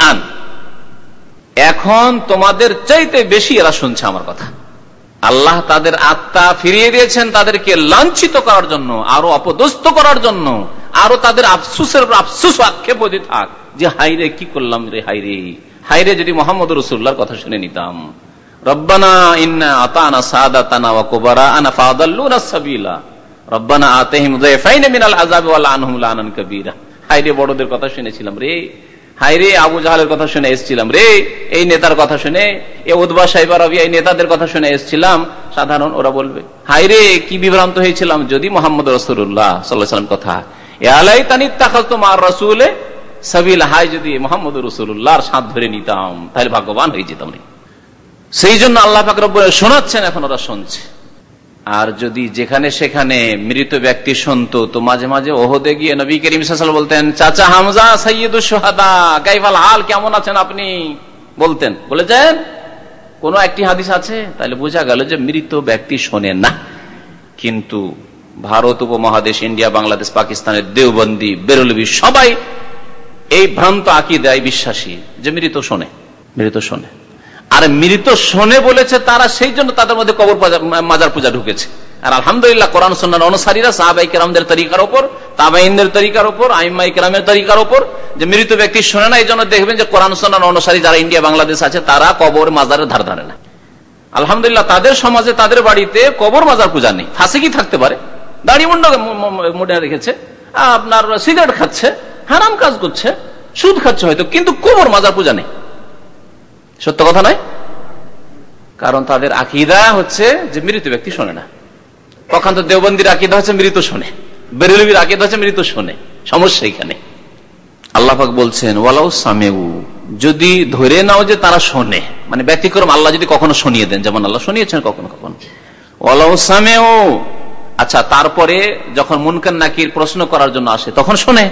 আন। এখন তোমাদের চাইতে বেশি এরা শুনছে আমার কথা। আল্লাহ তাদের আত্মা ফিরিয়ে দিয়েছেন তাদেরকে লাঞ্ছিত করার জন্য, আরও অপদস্থ করার জন্য, আরও তাদের আফসুসের আফসুস আক্ষেপ থাক। যে হাইরে কি করলাম রে হাইরে হাইরে যদি মোহাম্মদ রসুল্লাহর কথা শুনে নিতাম। বড়দের কথা শুনেছিলাম রে। হাইরে আবু জাহালের কথা শুনে এসেছিলাম রে। এই নেতার কথা শুনে, এ উদ্বা এই নেতাদের কথা শুনে এসেছিলাম। সাধারণ ওরা বলবে হাইরে কি বিভ্রান্ত হয়েছিলাম যদি মোহাম্মদ রসুল্লাহ সাল্লাম কথা। এ আলাই তানি সাবিল। হাই যদি মোহাম্মদ রসুল্লাহর সাথ ধরে নিতাম, তাহলে ভাগ্যবান হয়ে যেতাম সেই জন্য আল্লাহ ফাকর শোনাচ্ছেন এখন ওরা শুনছে। আর যদি যেখানে সেখানে মৃত ব্যক্তি শুনত, তো মাঝে মাঝে ওহদে গিয়ে নবী করিম বলতেন, চাচা হামজা সোহাদা গাইফাল হাল, কেমন আছেন আপনি? বলতেন। বলেছেন কোন একটি হাদিস আছে? তাহলে বোঝা গেল যে মৃত ব্যক্তি শোনেন না। কিন্তু ভারত উপমহাদেশ, ইন্ডিয়া, বাংলাদেশ, পাকিস্তানের দেওবন্দি বেরলবি সবাই এই ভ্রান্ত আঁকি দেয় বিশ্বাসী যে মৃত শোনে মৃত শোনে। আর মৃত শোনে বলেছে তারা, সেই জন্য তাদের মধ্যে কবর মাজার পূজা ঢুকেছে। আর আলহামদুলিল্লাহ কোরআন সন্ন্যার অনুসারীরা, সাহাবাই কেরামদের তরিকার ওপর তাবাইনদের তরিকার ওপর, আইমাই কেরামের তরিকার ওপর, যে মৃত ব্যক্তি শোনে না এই জন্য দেখবেন যে কোরআন সন্ন্যার অনুসারী যারা ইন্ডিয়া, বাংলাদেশ আছে, তারা কবর মাজারের ধার ধারে না। আলহামদুলিল্লাহ, তাদের সমাজে, তাদের বাড়িতে কবর, মাজার পূজা নেই। ফাঁসে কি থাকতে পারে? দাড়ি মুন্ড মুডে রেখেছে, আপনার সিগারেট খাচ্ছে, হারাম কাজ করছে, সুদ খাচ্ছে হয়তো, কিন্তু কবর, মাজার পূজা নেই। সত্য কথা নয়? কারণ তাদের আকিদা হচ্ছে যে মৃত ব্যক্তি শোনে না। তো দেওবন্দির আকিদা হচ্ছে মৃত শোনে। বেরুলিবির আকিদা হচ্ছে মৃত শোনে। সমস্যা এখানে। আল্লাহাক বলছেন, ওয়ালাউ সামেউ। যদি ধরে নাও যে তারা শোনে মানে ব্যতিক্রম আল্লাহ যদি কখনো শুনিয়ে দেন, যেমন আল্লাহ শুনিয়েছেন কখনো কখনো। ওয়ালাউ সামেউ। আচ্ছা তারপরে যখন মুনকান নাকির প্রশ্ন করার জন্য আসে, তখন শোনে।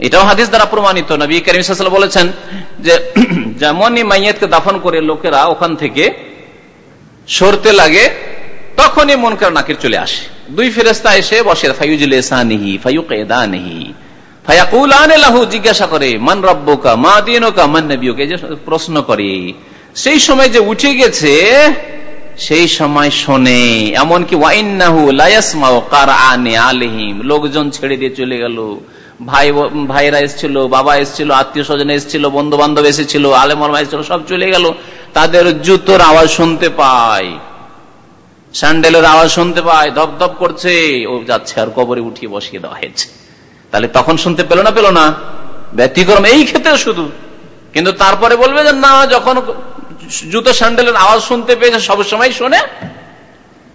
এটাও হাদিস দ্বারা প্রমাণিত। নবী করিম বলেছেন যে, যেমনই মাইয়াতকে দাফন করে লোকেরা ওখান থেকে সরতে লাগে, তখনই মন করা নাকির চলে আসে। দুই ফেরেস্তা এসে বসে জিজ্ঞাসা করে, মান রব্বকা, মা দিনকা, মান নবীকে প্রশ্ন করে। সেই সময় যে উঠে গেছে, সেই সময় শোনে, এমনকি ওয়াইন্নাহু লায়াসমাউ কার আনে আলহিম, লোকজন ছেড়ে দিয়ে চলে গেল। ভাই ভাইরা এসেছিল, বাবা এসেছিল, আত্মীয় স্বজন এসেছিল বন্ধু বান্ধব এসেছিল আলেমরমা এসেছিল, সব চলে গেল। তাদের জুতোর আওয়াজ শুনতে পায় স্যান্ডেলের আওয়াজ শুনতে পায় ধপ ধপ করছে। ও যাচ্ছে আর কবরে উঠিয়ে বসিয়ে দেওয়া হয়েছে। তাহলে তখন শুনতে পেল না পেল না? ব্যতিক্রম এই ক্ষেত্রে শুধু। কিন্তু তারপরে বলবে যে, না, যখন জুতো স্যান্ডেলের আওয়াজ শুনতে পেয়েছে সবসময় শোনে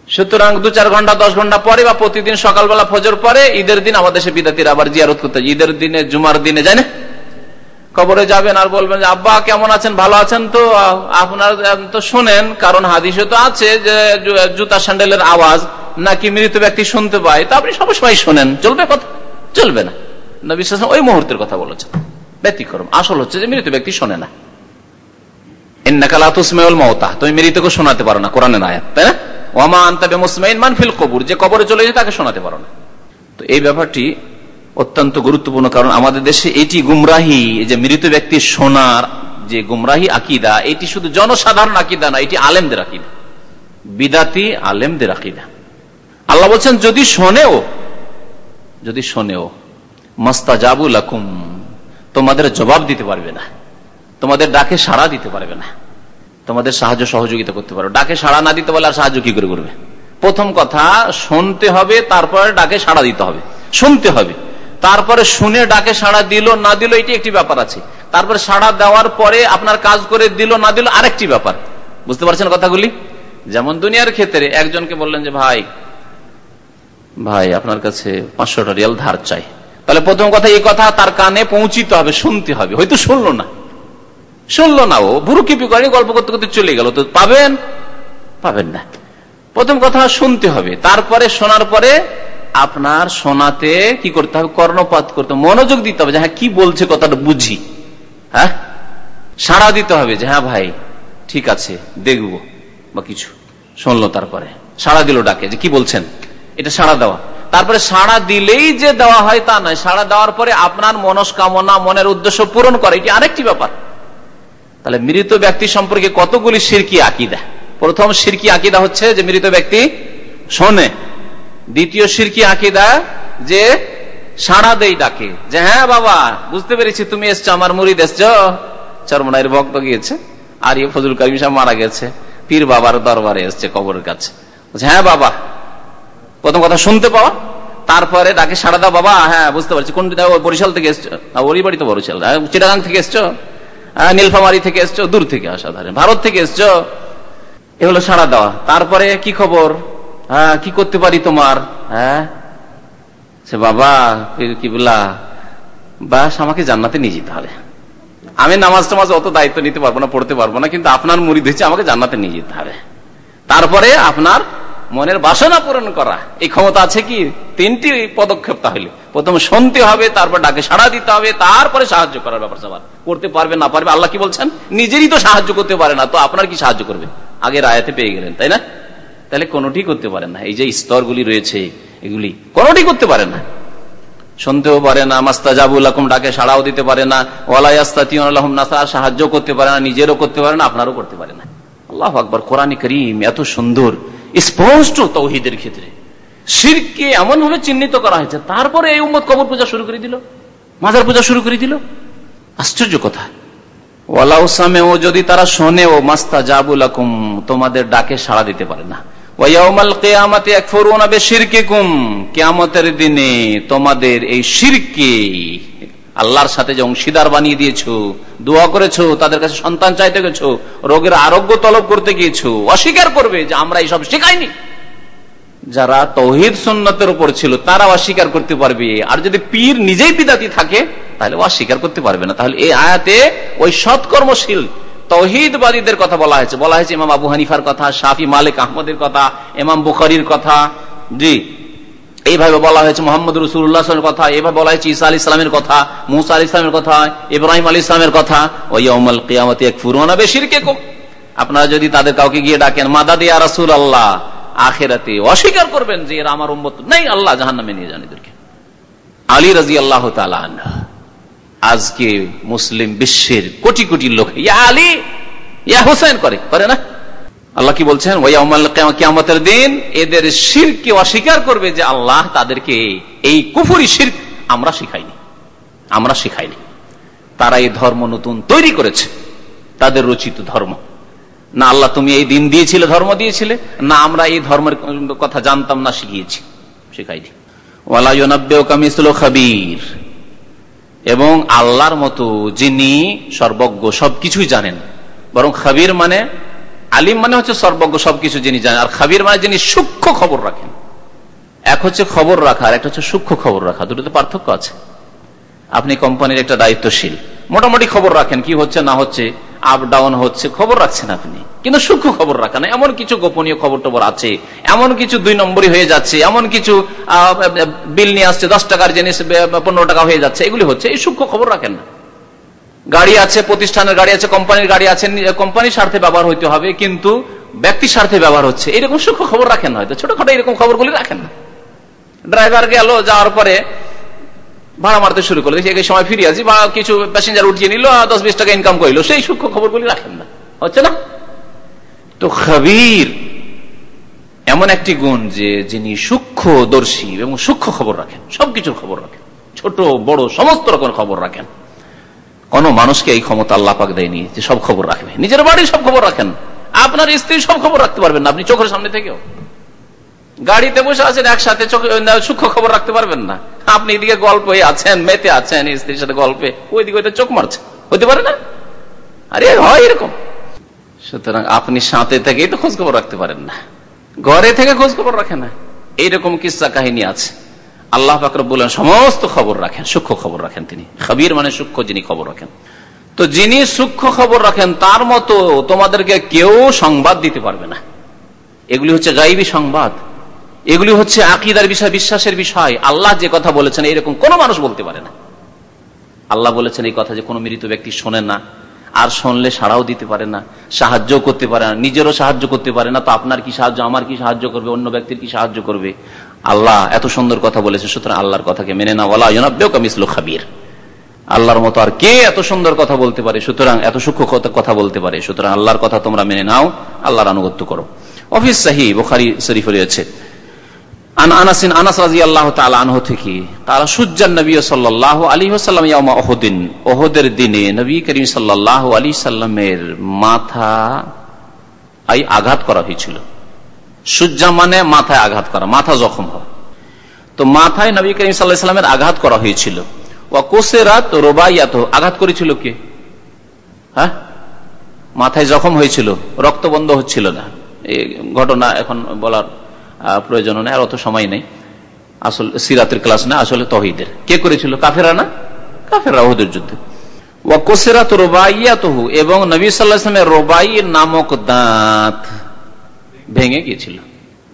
সুতরাং দু চার ঘণ্টা, দশ ঘণ্টা পরে বা প্রতিদিন সকালবেলা ফজর পরে ঈদের দিন আমাদের দেশে বিদাতির আবার জিয়ারত করতে ঈদের দিনে, জুমার দিনে, যায় না? কবরে যাবেন আর বলবেন আব্বা, কেমন আছেন? ভালো আছেন তো? আপনার তো শোনেন, কারণ হাদিসে তো আছে যে জুতা স্যান্ডেলের আওয়াজ নাকি মৃত ব্যক্তি শুনতে পায়। তা আপনি সবসময় শোনেন। চলবে কথা? চলবে না। না বিশ্বাস ওই মুহূর্তের কথা বলেছেন। ব্যতিক্রম। আসল হচ্ছে যে, মৃত ব্যক্তি শোনে না। তুমি মৃতকে শোনাতে পারো না কোরআনের আয়াত, তাই না? ওমা আন্তাবে মুসমাইন মানফিল কবুর, যে কবরে চলে যায় তাকে শোনাতে পারো না। তো এই ব্যাপারটি অত্যন্ত গুরুত্বপূর্ণ, কারণ আমাদের দেশে এটি গুমরাহি যে মৃত ব্যক্তি যে গুমরাহি আকিদা, এটি শুধু জনসাধারণ আকিদা না, এটি আলেমদের আকিদা। বিদাতি আলেমদের আকিদা। আল্লাহ বলছেন, যদি শোনেও যদি শোনেও মস্তাজাবুল আকুম তোমাদের জবাব দিতে পারবে না, তোমাদের ডাকে সাড়া দিতে পারবে না। তোমাদের সাহায্য সহযোগিতা করতে পারো। ডাকে সাড়া না দিতে পারলে আর সাহায্য কি করে করবে? প্রথম কথা, শুনতে হবে, তারপরে ডাকে সাড়া দিতে হবে। শুনতে হবে। তারপরে শুনে ডাকে সাড়া দিল, না দিল, এটি একটি ব্যাপার আছে। তারপরে সাড়া দেওয়ার পরে আপনার কাজ করে দিল, না দিল, আরেকটি ব্যাপার। বুঝতে পারছেন কথাগুলি? যেমন দুনিয়ার ক্ষেত্রে একজনকে বললেন যে, ভাই ভাই, আপনার কাছে পাঁচশোটা রিয়াল ধার চাই। তাহলে প্রথম কথা, এই কথা তার কানে পৌঁছিতে হবে, শুনতে হবে। হয়তো শুনলো না। শুনলো না ও কিপি করে গল্প করতে করতে চলে গেল। তো পাবেন? পাবেন না। প্রথম কথা শুনতে হবে। তারপরে শোনার পরে আপনার শোনাতে কি করতে হবে? কর্ণপাত করতে মনোযোগ দিতে হবে যে হ্যাঁ কি বলছে কথাটা বুঝি। হ্যাঁ? সাড়া দিতে হবে যে হ্যাঁ ভাই, ঠিক আছে, দেখব বা কিছু। শুনলো তারপরে। সাড়া দিল ডাকে যে কি বলছেন? এটা সাড়া দেওয়া। তারপরে সাড়া দিলেই যে দেওয়া হয় তা নয়। সাড়া দেওয়ার পরে আপনার মনস্কামনা, মনের উদ্দেশ্য পূরণ করে, এটি আরেকটি ব্যাপার। তাহলে মৃত ব্যক্তি সম্পর্কে কতগুলি সিরকি আকিদা? প্রথম সিরকি আকিদা হচ্ছে যে মৃত ব্যক্তি শোনে। দ্বিতীয় সিরকি আকিদা যে সাড়া দেই ডাকে। যে হ্যাঁ বাবা, বুঝতে পেরেছি তুমি এসছো, আমার মুড়িদ এসছো। চরমনাইয়ের ভক্ত গিয়েছে আর ইয়ে ফজল করিম সাহেব মারা গেছে। পীর বাবার দরবারে এসছে কবরের কাছে। হ্যাঁ বাবা, প্রথম কথা শুনতে পাওয়া তারপরে ডাকে সাড়া দাও বাবা হ্যাঁ বুঝতে পারছি। কোন বরিশাল থেকে এসছো? ওরই বাড়ি তো বরিশাল চিটাগাং থেকে এসছো? নীলফামারি থেকে এসছো, দূর থেকে আসা ধরে ভারত থেকে এসছো, এ হলো সাড়া দেওয়া। তারপরে কি খবর? হ্যাঁ কি করতে পারি তোমার? হ্যাঁ? সে বাবা, কি বলা বাস, আমাকে জান্নাতে নিয়ে যেতে হবে। আমি নামাজ টামাজ অত দায়িত্ব নিতে পারব না, পড়তে পারব না, কিন্তু আপনার মুড়ি ধুচ্ছে আমাকে জান্নাতে নিয়ে যেতে হবে। তারপরে আপনার মনের বাসনা পূরণ করা। এই ক্ষমতা আছে কি? তিনটি পদক্ষেপ তাহলে। প্রথম শুনতে হবে, তারপর ডাকে সাড়া দিতে হবে, তারপরে সাহায্য করার ব্যাপার সবার। করতে পারবে, না পারবে, আল্লাহ কি বলছেন? নিজেরই তো সাহায্য করতে পারে না, তো আপনার কি সাহায্য করবে? আগে রায়াতে পেয়ে গেলেন, তাই না? তাহলে কোনটি করতে পারে না। এই যে স্তরগুলি রয়েছে, এগুলি কোনটি করতে পারে না। শুনতেও পারে না মাস্তাজাবুল আকুম ডাকে সাড়াও দিতে পারে না। ওয়ালাই আস্তা নাসা সাহায্য করতে পারে না, নিজেরও করতে পারে না, আপনারও করতে পারে না। আল্লাহ আকবর, কোরআন করিম, এত সুন্দর, স্পষ্ট তৌহিদের ক্ষেত্রে। শিরকে এমন ভাবে চিহ্নিত করা হয়েছে, তারপরে এই উম্মত কবর পূজা শুরু করে দিল, মাজার পূজা শুরু করে দিল। আশ্চর্য কথা। ওয়ালাউসামেও যদি তারা শোনে, ও মাস্তা জাবুল আকুম তোমাদের ডাকে সাড়া দিতে পারে না। কেয়ামতের দিনে তোমাদের এই শিরকে আল্লাহর সাথে যে অংশীদার বানিয়ে দিয়েছ, দোয়া করেছ, তাদের কাছে সন্তান চাইতে গেছো, রোগের আরোগ্য তলব করতে গিয়েছো, অস্বীকার করবে যে আমরা এইসব শেখাইনি। যারা তৌহিদ সন্ন্যতের উপর ছিল তারা অস্বীকার করতে পারবে। আর যদি পীর নিজেই বিদাতি থাকে, তাহলে অস্বীকার করতে পারবে না। তাহলে এই আয়াতে ওই সৎকর্মশীল, তৌহিদবাদীদের কথা বলা হয়েছে। বলা হয়েছে ইমাম আবু হানিফার কথা, শাফি মালিক আহমদের কথা, ইমাম বুখারির কথা। জি এইভাবে বলা হয়েছে মোহাম্মদ রসুল্লাহ কথা, এইভাবে বলা হয়েছে ইসা আলী ইসলামের কথা, মুসা আলী ইসলামের কথা, ইব্রাহিম আলী ইসলামের কথা ওই অমল কিয়ামতি এক ফুরোনা বেশির কে আপনারা যদি তাদের কাউকে গিয়ে ডাকেন, মাদা দিয়া রাসুল আল্লাহ আখেরাতে অস্বীকার করবেন যে এরা আমার উম্মত নেই, আল্লাহ জাহান নামে নিয়ে যান এদেরকে। আলী রাজি আল্লাহ আজকে মুসলিম বিশ্বের কোটি কোটি লোক, ইয়া আলী, ইয়া হোসেন করে করে না? আল্লাহ কি বলছেন? কিয়ামতের দিন এদের শিরকে অস্বীকার করবে যে আল্লাহ তাদেরকে এই কুফুরি শির আমরা শিখাইনি। আমরা শিখাইনি। তারা এই ধর্ম নতুন তৈরি করেছে। তাদের রচিত ধর্ম। না আল্লাহ তুমি এই দিন দিয়েছিলে, ধর্ম দিয়েছিলে, না আমরা এই ধর্মের কথা জানতাম না, শিখিয়েছি, শিখাইনি। খাবির। এবং আল্লাহর মতো যিনি সর্বজ্ঞ সবকিছুই জানেন। বরং খাবির মানে আলিম মানে হচ্ছে সর্বজ্ঞ, সবকিছু যিনি জানেন। আর খাবির মানে যিনি সূক্ষ্ম খবর রাখেন। এক হচ্ছে খবর রাখা, আর একটা হচ্ছে সূক্ষ্ম খবর রাখা। দুটোতে পার্থক্য আছে। আপনি কোম্পানির একটা দায়িত্বশীল, মোটামুটি খবর রাখেন, কি হচ্ছে না হচ্ছে আপ ডাউন হচ্ছে, খবর রাখছেন আপনি। কিন্তু সূক্ষ্ম খবর রাখা রাখেন এমন কিছু গোপনীয় খবর টবর আছে, এমন কিছু দুই নম্বরই হয়ে যাচ্ছে, এমন কিছু বিল নিয়ে আসছে, দশ টাকার জিনিস পনেরো টাকা হয়ে যাচ্ছে, এগুলি হচ্ছে। এই সূক্ষ্ম খবর রাখেন না। গাড়ি আছে, প্রতিষ্ঠানের গাড়ি আছে, কোম্পানির গাড়ি আছে কোম্পানির স্বার্থে ব্যবহার হইতে হবে, কিন্তু ব্যক্তির স্বার্থে ব্যবহার হচ্ছে। এরকম সূক্ষ্ম খবর রাখেন হয়তো, ছোটখাটো এরকম খবরগুলি রাখেন না। ড্রাইভার গেল, যাওয়ার পরে ভাড়া মারতে শুরু করল। দেখি সময় ফিরে আসি, বা কিছু প্যাসেঞ্জার উঠিয়ে নিল দশ বিশ টাকা ইনকাম করল সেই সূক্ষ্ম খবরগুলি রাখেন না। হচ্ছে না? তো খাবির এমন একটি গুণ যে যিনি সূক্ষ্মদর্শী এবং সূক্ষ্ম খবর রাখেন, সবকিছুর খবর রাখেন। ছোট, বড়, সমস্ত রকম খবর রাখেন। কোন মানুষকে এই ক্ষমতা আল্লাহ পাক দেয়নি যে সব খবর রাখবে। নিজের বাড়ির সব খবর রাখেন। আপনার স্ত্রী সব খবর রাখতে পারবেন না, আপনি চোখের সামনে থেকেও। গাড়িতে বসে আছেন একসাথে সূক্ষ্ম খবর রাখতে পারবেন না। আপনি এদিকে গল্পে আছেন, মেতে আছেন স্ত্রীর সাথে গল্পে, ওইদিকে ওইটা চোখ মারছে। হতে পারে না? আরে, হয় এরকম। সুতরাং আপনি সাথে থেকেই তো খোঁজ খবর রাখতে পারেন না। ঘরে থেকে খোঁজ খবর রাখে না। এইরকম কিসা কাহিনী আছে। আল্লাহ পাকর বলেন সমস্ত খবর রাখেন, সূক্ষ্ম খবর রাখেন তিনি। খাবির মানে সূক্ষ্ম যিনি খবর রাখেন। তো যিনি সূক্ষ্ম খবর রাখেন, তার মতো তোমাদেরকে কেউ সংবাদ দিতে পারবে না। এগুলি হচ্ছে গাইবী সংবাদ। এগুলি হচ্ছে আকিদার বিষয়, বিশ্বাসের বিষয়। আল্লাহ যে কথা বলেছেন, এরকম কোন মানুষ বলতে পারে না। আল্লাহ বলেছেন এই কথা যে কোনো মৃত ব্যক্তি শোনে না, আর শুনলে সাড়াও দিতে পারে না সাহায্য করতে পারে না, নিজেরও সাহায্য করতে পারে না, তো আপনার কি সাহায্য, আমার কি সাহায্য করবে, অন্য ব্যক্তির কি সাহায্য করবে? আল্লাহ এত সুন্দর কথা বলেছে, সুতরাং আল্লাহর কথাকে মেনে না বলা মিসলো খাবির। আল্লাহর মতো আর কে এত সুন্দর কথা বলতে পারে, সুতরাং এত সূক্ষ্ম কথা বলতে পারে, সুতরাং আল্লাহর কথা তোমরা মেনে নাও, আল্লাহর আনুগত্য করো। অফিস সাহি বোখারি শরীফ রয়েছে। মাথা আঘাত করা হয়েছিল। সূর্যা মানে মাথায় আঘাত করা, মাথা জখম হওয়া। তো মাথায় নবী করিম সাল্লাহামের আঘাত করা হয়েছিল। ও রোবাইয়াত আঘাত করেছিল কে? হ্যাঁ? মাথায় জখম হয়েছিল, রক্ত বন্ধ হচ্ছিল না। এই ঘটনা এখন বলার প্রয়োজন নেই, আর অত সময় নেই। আসল সিরাতের ক্লাস না, আসলে তহিদের কে করেছিল? কাফেরা না? কাফেরা ওদের যুদ্ধে। ওয়াকোসেরাত রোবাইয়াতহু, এবং নবী সাল্লাহামের রোবাই নামক দাঁত। ভেঙে গিয়েছিল।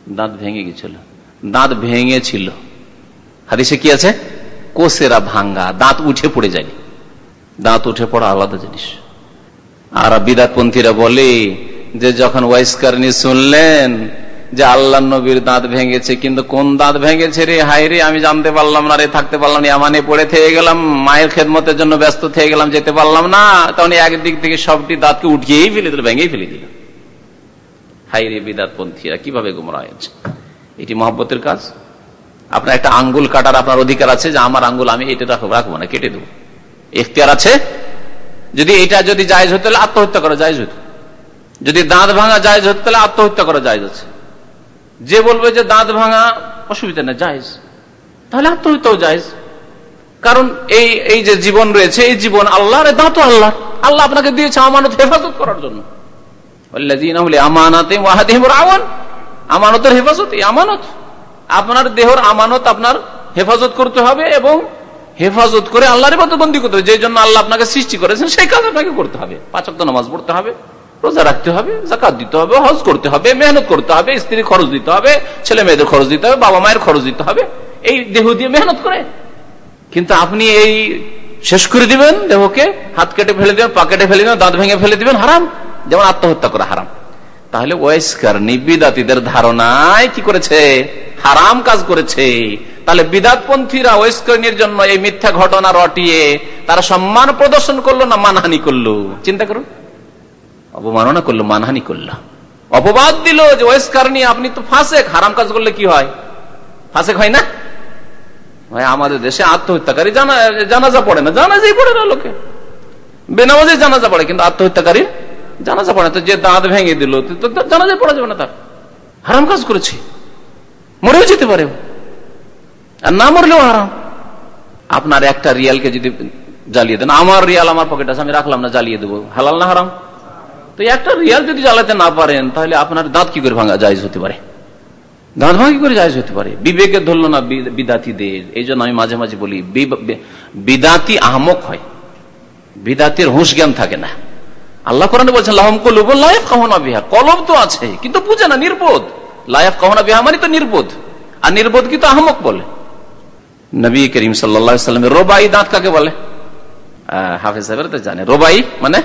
দাঁত ভেঙে গিয়েছিল। দাঁত ভেঙেছিল। হাদিসে কি আছে? কোসেরা ভাঙ্গা, দাঁত উঠে পড়ে যায়নি দাঁত উঠে পড়া আলাদা জিনিস। আর বিদাতপন্থীরা বলে যে যখন ওয়াইসকারনি শুনলেন যে আল্লাহ নবীর দাঁত ভেঙেছে, কিন্তু কোন দাঁত ভেঙেছে রে? হাই রে, আমি জানতে পারলাম না রে, থাকতে পারলাম না আমানে পড়ে থেকে গেলাম, মায়ের খেদমতের জন্য ব্যস্ত থেকে গেলাম, যেতে পারলাম না। তখন একদিক থেকে সবটি দাঁতকে উঠিয়েই ফেলে দিল, ভেঙেই ফেলে দিল। হাই রে বিদাত পন্থীরা কীভাবে গুমরা হয়েছে? এটি মহব্বতের কাজ। আপনার একটা আঙ্গুল কাটার আপনার অধিকার আছে যে আমার আঙ্গুল আমি এটা রাখব রাখব না, কেটে দেবো। এখতিয়ার আছে? যদি এটা যদি জায়জ হতে হলে আত্মহত্যা করা জায়জ হতো। যদি দাঁত ভাঙা যায় হতে তাহলে আত্মহত্যা করা জায়জ আছে। যে বলবে যে দাঁত ভাঙা অসুবিধা না জায়জ। তাহলে আত্মহত্যাও জায়জ। কারণ এই এই যে জীবন রয়েছে, এই জীবন আল্লাহর দাঁত আল্লাহ আল্লাহ আপনাকে দিয়েছে আমানত, হেফাজত করার জন্য। আমানতের হেফাজত আমানত। আপনার দেহর আমানত আপনার হেফাজত করতে হবে এবং হেফাজত করে আল্লাহর বন্দি করতে হবে। যে জন্য আল্লাহ আপনাকে সৃষ্টি করেছেন, সেই কাজ আপনাকে করতে হবে। পাঁচক নামাজ পড়তে হবে, রোজা রাখতে হবে জাকাত দিতে হবে, হজ করতে হবে, মেহনত করতে হবে, স্ত্রীর খরচ দিতে হবে, ছেলে মেয়েদের খরচ দিতে হবে, বাবা মায়ের খরচ দিতে হবে। এই দেহ দিয়ে মেহনত করে। কিন্তু আপনি এই শেষ করে দিবেন দেহকে, হাত কেটে ফেলে দিবেন, পা ফেলে দিবেন, দাঁত ভেঙে ফেলে দিবেন, হারাম। যেমন আত্মহত্যা করা হারাম। তাহলে ওয়েস্কার নিবিদাতিদের ধারণায় কি করেছে? হারাম কাজ করেছে। তাহলে বিদাতপন্থীরা ওয়েস্কর্ণীর জন্য এই মিথ্যা ঘটনা রটিয়ে তারা সম্মান প্রদর্শন করল না মানহানি করল? চিন্তা করুন। অবমাননা করল, মানহানি করল। অপবাদ দিল যে ওয়েস্কার নিয়ে আপনি তো ফাঁসেক, হারাম কাজ করলে কি হয়? ফাঁসেক হয় না? ভাই, আমাদের দেশে আত্মহত্যাকারী জানা জানাজা পড়ে না। জানাজাই পড়ে না লোকে। বেনামাজে জানাজা পড়ে, কিন্তু আত্মহত্যাকারী জানাজা পড়ে, তো যে দাঁত ভেঙে দিল জানাজা পড়া যাবে না তার। হারাম কাজ করেছে। মরেও যেতে পারে আর না মরলেও হারাম। আপনার একটা রিয়ালকে যদি জ্বালিয়ে দেন, আমার রিয়াল আমার পকেটে আছে, আমি রাখলাম না, জ্বালিয়ে দেবো। হালাল না হারাম? তো একটা রিয়াল যদি জ্বালাতে না পারেন, তাহলে আপনার দাঁত কি করে ভাঙা জায়জ হতে পারে? দাঁত ভাঙি করে জায়জ হতে পারে? বিবেকে ধরল না বিদাতিদের। এই জন্য আমি মাঝে মাঝে বলি বিদাতি আহমক হয়। বিদাতির হুঁশ জ্ঞান থাকে না। আল্লাহ কোরআনে বলছেন, লাহম কলুব লাইফ কাহনা বিহা। কলম তো আছে, কিন্তু বুঝে না, নির্বোধ। লাইফ কাহনা বিহা মানে তো নির্বোধ। আর নির্বোধ কি তো আহমক বলে? নবী করিম সাল্লামের রোবাই দাঁত কাকে বলে? হাফিজ সাহেবের তো জানে। রোবাই মানে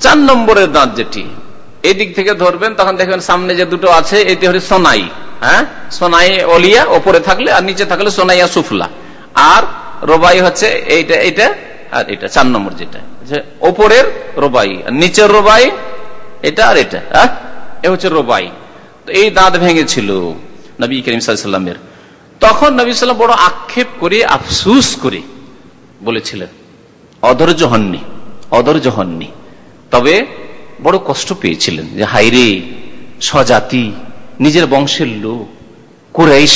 চার নম্বরের দাঁত যেটি। এই থেকে ধরবেন, তখন দেখবেন সামনে যে দুটো আছে, এটি হচ্ছে সোনাই। হ্যাঁ? সোনাই অলিয়া, ওপরে থাকলে আর নিচে থাকলে সোনাইয়া সুফলা। আর রোবাই হচ্ছে এইটা এইটা আর এটা, চার নম্বর যেটা। ওপরের রোবাই নিচের রোবাই, এটা আর এটা হ্যাঁ? এ হচ্ছে রোবাই। তো এই দাঁত ভেঙেছিল নবী করিম সাল্লামের তখন নবী সাল্লাম বড় আক্ষেপ করে, আফসুস করে বলেছিলেন, অধৈর্য হননি অধৈর্য হননি। তবে বড় কষ্ট পেয়েছিলেন যে হাইরে স্বজাতি, নিজের বংশের লোক, কুরাইশ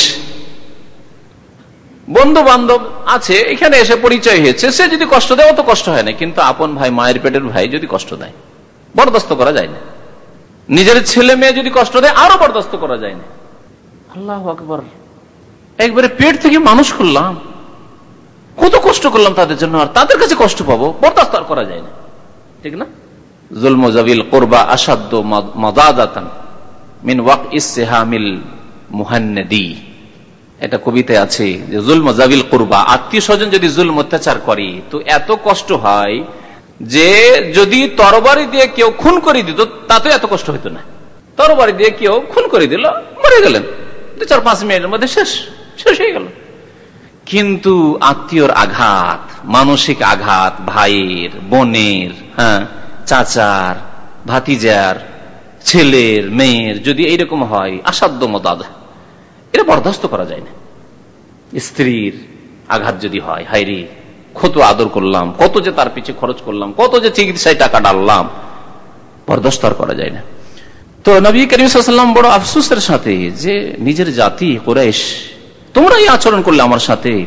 বন্ধু বান্ধব আছে, এখানে এসে পরিচয় হয়েছে। সে যদি কষ্ট দেয় অত কষ্ট হয় না। কিন্তু আপন ভাই, মায়ের পেটের ভাই যদি কষ্ট দেয়, বরদাস্ত করা যায় না। নিজের ছেলে মেয়ে যদি কষ্ট দেয়, আরও বরদাস্ত করা যায় না। আল্লাহ আকবর। একবারে পেট থেকে মানুষ করলাম। কত কষ্ট করলাম তাদের জন্য, আর তাদের কাছে কষ্ট পাবো, বরদাস্ত আর করা যায় না। ঠিক না? জুলম জাবিল কোরবা আসাদ্দ মদাদাতান মিন ওয়াক ইসেহামিল মুহান্নদি। এটা কবিতায় আছে যে জুল মজাবিল করবা আত্মীয় স্বজন যদি জুল অত্যাচার করে, তো এত কষ্ট হয় যে যদি তরবারি দিয়ে কেউ খুন করে দিত, তাতে এত কষ্ট হইতো না। তরবারি দিয়ে কেউ খুন করে দিল, মরে গেলেন। দু চার, পাঁচ মিনিটের মধ্যে শেষ শেষ হয়ে গেল। কিন্তু আত্মীয়র আঘাত, মানসিক আঘাত, ভাইয়ের, বোনের হ্যাঁ চাচার, ভাতিজার, ছেলের, মেয়ের যদি এইরকম হয় আসাধ্য মদাদ। এটা বরদাস্ত করা যায় না। স্ত্রীর আঘাত যদি হয় হাইরি কত আদর করলাম, কত যে তার পিছিয়ে খরচ করলাম, কত যে চিকিৎসায় টাকা ডাললাম বরদাস্ত আর করা যায় না। তো নবী করিম বড় আফসুসের সাথে যে নিজের জাতি কোরাইশ তোমরা এই আচরণ করলে আমার সাথে।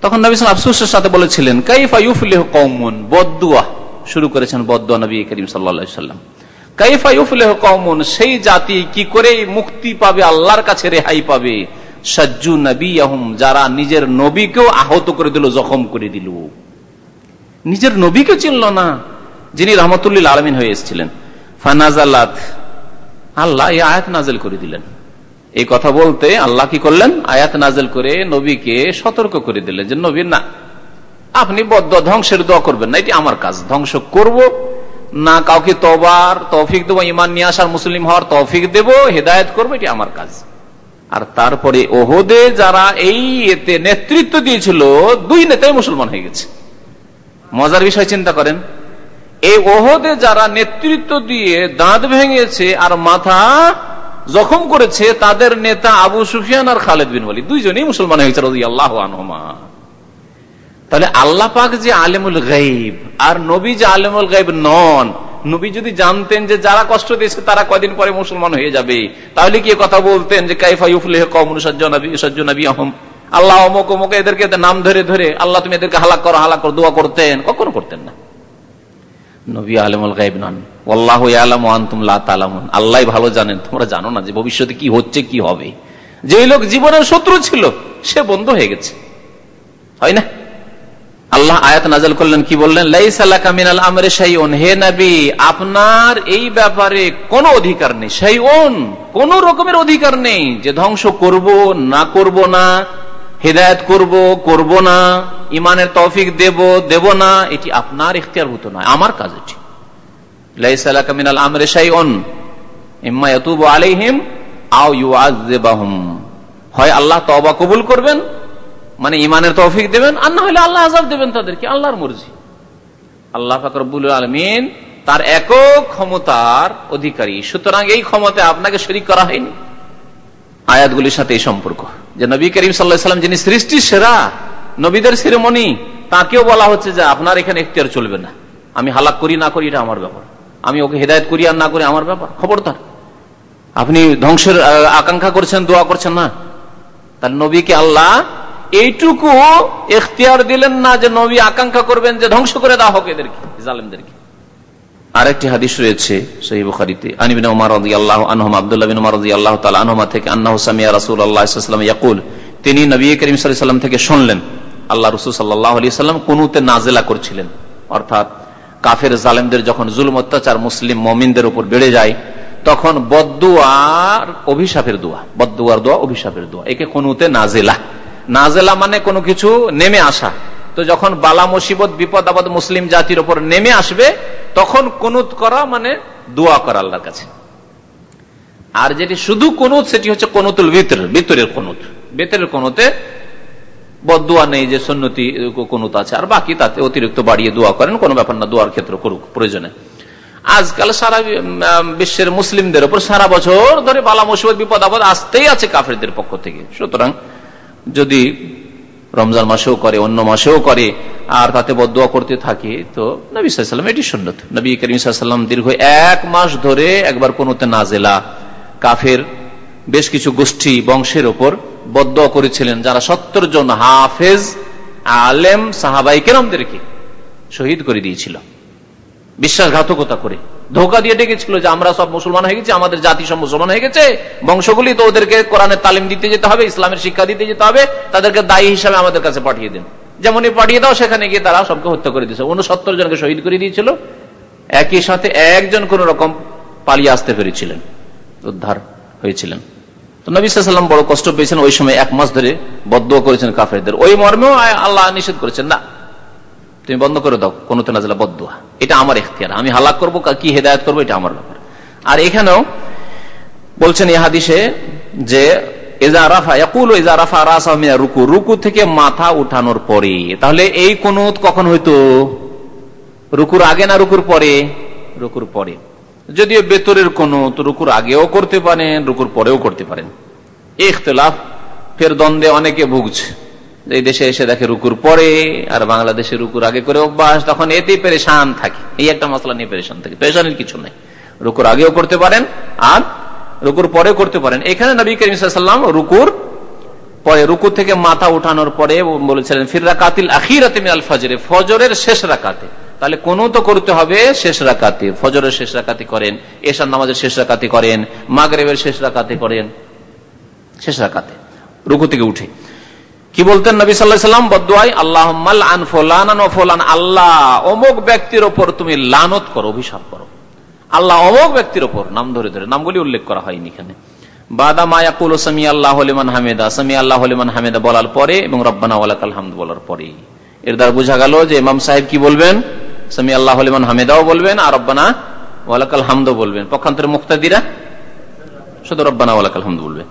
তখন নবী আফসুসের সাথে বলেছিলেন, কাইফা ইউফলিহ কৌমন বদুয়া শুরু করেছেন বদুয়া নবী করিম সাল্লা সাল্লাম কাইফা ইউফলিহ কৌমন সেই জাতি কি করে মুক্তি পাবে, আল্লাহর কাছে রেহাই পাবে? সাজ্জু নবী আহম যারা নিজের নবীকেও আহত করে দিল, জখম করে দিল। নিজের নবীকে চিনল না, যিনি রহমতুল্লিল আলমিন হয়ে এসেছিলেন। ফানাজালাত, আল্লাহ এই আয়াত নাজেল করে দিলেন। এই কথা বলতে আল্লাহ কি করলেন? আয়াত নাজেল করে নবীকে সতর্ক করে দিলেন যে নবীর না, আপনি বদ্ধ ধ্বংসের দোয়া করবেন না, এটি আমার কাজ, ধ্বংস করব। না কাউকে তবার তৌফিক দেবো ইমান নিয়ে আসার মুসলিম হওয়ার তৌফিক দেব, হেদায়ত করব, এটি আমার কাজ। আর তারপরে ওহদে যারা এই এতে নেতৃত্ব দিয়েছিল, দুই নেতাই মুসলমান হয়ে গেছে। মজার বিষয় চিন্তা করেন, এই ওহদে যারা নেতৃত্ব দিয়ে দাঁত ভেঙেছে আর মাথা জখম করেছে, তাদের নেতা আবু সুফিয়ান আর খালেদ বিন বলি দুইজনই মুসলমান হয়েছে আল্লাহ আনহমা। তাহলে আল্লাহ পাক যে আলেমুল গাইব আর নবী যে আলেমুল গাইব নন, নবী যদি জানতেন যে যারা কষ্ট দিয়েছে তারা কদিন পরে মুসলমান হয়ে যাবে, তাহলে কি কথা বলতেন যে কাইফা ইউফলেহ কম নবী আহম আল্লাহ অমুক অমুক এদেরকে নাম ধরে ধরে, আল্লাহ তুমি এদেরকে হালাক করো হালাক করো, দোয়া করতেন। কখনো করতেন না। নবী আলমুল গাইব নন। আল্লাহ আলম আন্তুম লালামুন আল্লাহ ভালো জানেন। তোমরা জানো না যে ভবিষ্যতে কি হচ্ছে, কি হবে। যে লোক জীবনের শত্রু ছিল, সে বন্ধ হয়ে গেছে। হয় না? আল্লাহ আয়াত নাজল করলেন, কি বললেন? লাইসালাকামিনাল আমরে শাইউন। হে নবী, আপনার এই ব্যাপারে কোনো অধিকার নেই। শাইউন, কোন রকমের অধিকার নেই যে ধ্বংস করব, না করব না, হেদায়ত করব করব না ইমানের তৌফিক দেব দেব না, এটি আপনার ইখতিয়ারভূত নয়, আমার কাজ এটি। লাইসালাকামিনাল আমরে শাইউন, ইম্মা ইয়াতুবু আলাইহিম আও ইউআযযিবাহুম হয় আল্লাহ তওবা কবুল করবেন মানে ইমানের তৌফিক দেবেন, আর না হলে আল্লাহ আজাব দেবেন তাদেরকে, আল্লাহর মর্জি। আল্লাহ ফাকরবুল আলমিন তার একক ক্ষমতার অধিকারী। সুতরাং এই ক্ষমতা আপনাকে শরিক করা হয়নি। আয়াতগুলির সাথে এই সম্পর্ক। যে নবী করিম সাল্লাহাম যিনি সৃষ্টি সেরা নবীদের শিরোমণি তাকেও বলা হচ্ছে যে আপনার এখানে এখতিয়ার চলবে না। আমি হালাক করি, না করি, এটা আমার ব্যাপার। আমি ওকে হেদায়ত করি আর না করি, আমার ব্যাপার। খবরদার। আপনি ধ্বংসের আকাঙ্ক্ষা করছেন, দোয়া করছেন না। তার নবীকে আল্লাহ এইটুকু এখতিয়ার দিলেন না যে নবী আকাঙ্ক্ষা করবেন যে ধ্বংস করে দেওয়া হোক এদেরকে জালেমদেরকে। আরেকটি হাদিস রয়েছে সহি বুখারিতে আনিবিন উমার আল্লাহ আনহম, আব্দুল্লাহ বিন উমার আল্লাহ তালা আনহমা থেকে আন্নাহ সামিয়া রাসুল আল্লাহাম ইয়াকুল, তিনি নবী করিম সাল্লাম থেকে শুনলেন, আল্লাহ রসুল সাল্লাহ আলি সাল্লাম কোনুতে নাজেলা করছিলেন, অর্থাৎ কাফের জালেমদের যখন জুলম, অত্যাচার, মুসলিম মমিনদের উপর বেড়ে যায়, তখন বদুয়ার অভিশাপের দোয়া বদুয়ার দোয়া অভিশাপের দোয়া, একে কোনুতে নাজেলা। নাজেলা মানে কোনো কিছু নেমে আসা। তো যখন বালা, মুসিবত, বিপদ আপদ মুসলিম জাতির উপর নেমে আসবে, তখন কুনুত করা মানে দোয়া করা আল্লাহর কাছে। আর যেটি শুধু কোনুত, সেটি হচ্ছে কোনুতুল ভিতর, ভিতরের কোনুত। ভিতরের কোনুতে বদুয়া নেই যে সন্ন্যতি কোনুত আছে, আর বাকি তাতে অতিরিক্ত বাড়িয়ে দোয়া করেন, কোনো ব্যাপার না, দোয়ার ক্ষেত্রে করুক, প্রয়োজনে। আজকাল সারা বিশ্বের মুসলিমদের উপর সারা বছর ধরে বালা, মুসিবত, বিপদ আপদ আসতেই আছে কাফেরদের পক্ষ থেকে। সুতরাং যদি রমজান মাসেও করে, অন্য মাসেও করে, আর তাতে বদুয়া করতে থাকে, তো নবী সাল্লাম এটি সুন্নত। নবী করিম দীর্ঘ এক মাস ধরে একবার কোনোতে নাজেলা, কাফের, বেশ কিছু গোষ্ঠী, বংশের ওপর বদুয়া করেছিলেন, যারা সত্তর জন হাফেজ, আলেম, সাহাবাই কেরমদেরকে শহীদ করে দিয়েছিল। বিশ্বাসঘাতকতা করে। ধোকা দিয়ে ডেকেছিল যে আমরা সব মুসলমান হয়ে গেছি, আমাদের জাতি সব মুসলমান হয়ে গেছে, বংশগুলি তো ওদেরকে কোরআনের তালিম দিতে যেতে হবে, ইসলামের শিক্ষা দিতে যেতে হবে, তাদেরকে দায়ী হিসাবে আমাদের কাছে পাঠিয়ে দেন। যেমনই পাঠিয়ে দাও, সেখানে গিয়ে তারা সবকে হত্যা করে দিয়েছে। উনসত্তর জনকে শহীদ করে দিয়েছিল। একই সাথে একজন কোন রকম পালিয়ে আসতে পেরেছিলেন, উদ্ধার হয়েছিলেন। তো নবীলাম বড় কষ্ট পেয়েছেন, ওই সময় এক মাস ধরে বদ্ধ করেছেন কাফেরদের। ওই মর্মেও আল্লাহ নিষেধ করেছেন, না। তুমি বন্ধ করে দাও, কোন তেনাজলা বদুয়া এটা আমার এখতিয়ার, আমি হালাক করব, কি হেদায়ত করব, এটা আমার ব্যাপার। আর এখানেও বলছেন ইহাদিসে যে যদিও রুকুর আগেও করতে পারেন, রুকুর পরেও করতে পারেন। ইখতলাফ, ফের দ্বন্দ্বে অনেকে ভুগছে। এই দেশে এসে দেখে রুকুর পরে আর বাংলাদেশে রুকুর আগে করে অভ্যাস, তখন এতেই পেরেশান থাকে। এই একটা মশলা নিয়ে পেরেশান থাকে। পেরেশানের কিছু নেই। রুকুর আগেও করতে পারেন, আর রুকুর পরে করতে পারেন। এখানে নবী করিম রুকুর পরে, রুকু থেকে মাথা উঠানোর পরে বলেছিলেন ফিররা কাতিল আখিরাতে মিনাল ফজরে ফজরের শেষ রাকাতে। তাহলে কোন তো করতে হবে শেষ রাকাতে। ফজরের শেষ রাকাতি করেন, এশার নামাজের শেষ রাকাতি করেন, মাগরেবের শেষ রাকাতে করেন। শেষ রাকাতে। রুকু থেকে উঠে। কি বলতেন নবী সাল্লাম? বদাই আল্লাহ আল্লাহ অমুক ব্যক্তির ওপর তুমি লানত করো, অভিশাপ করো। আল্লাহ অমুক ব্যক্তির ওপর, নাম ধরে ধরে, নামগুলি উল্লেখ করা হয়নি এখানে। বাদা মায়াকুল সামি আল্লাহ হলিমান হামেদা সামি আল্লাহ হলিমান হামেদা বলার পরে এবং রব্বানা হামদ বলার পরে। এর দ্বারা বোঝা গেল যে ইমাম সাহেব কি বলবেন? সামি আল্লাহ হলিমান হামেদাও বলবেন, আর রব্বানা ওয়ালাকাল হামদ বলবেন। পক্ষান্তরে মুক্তাদিরা শুধু রব্বানা ওয়ালাকাল হামদ বলবেন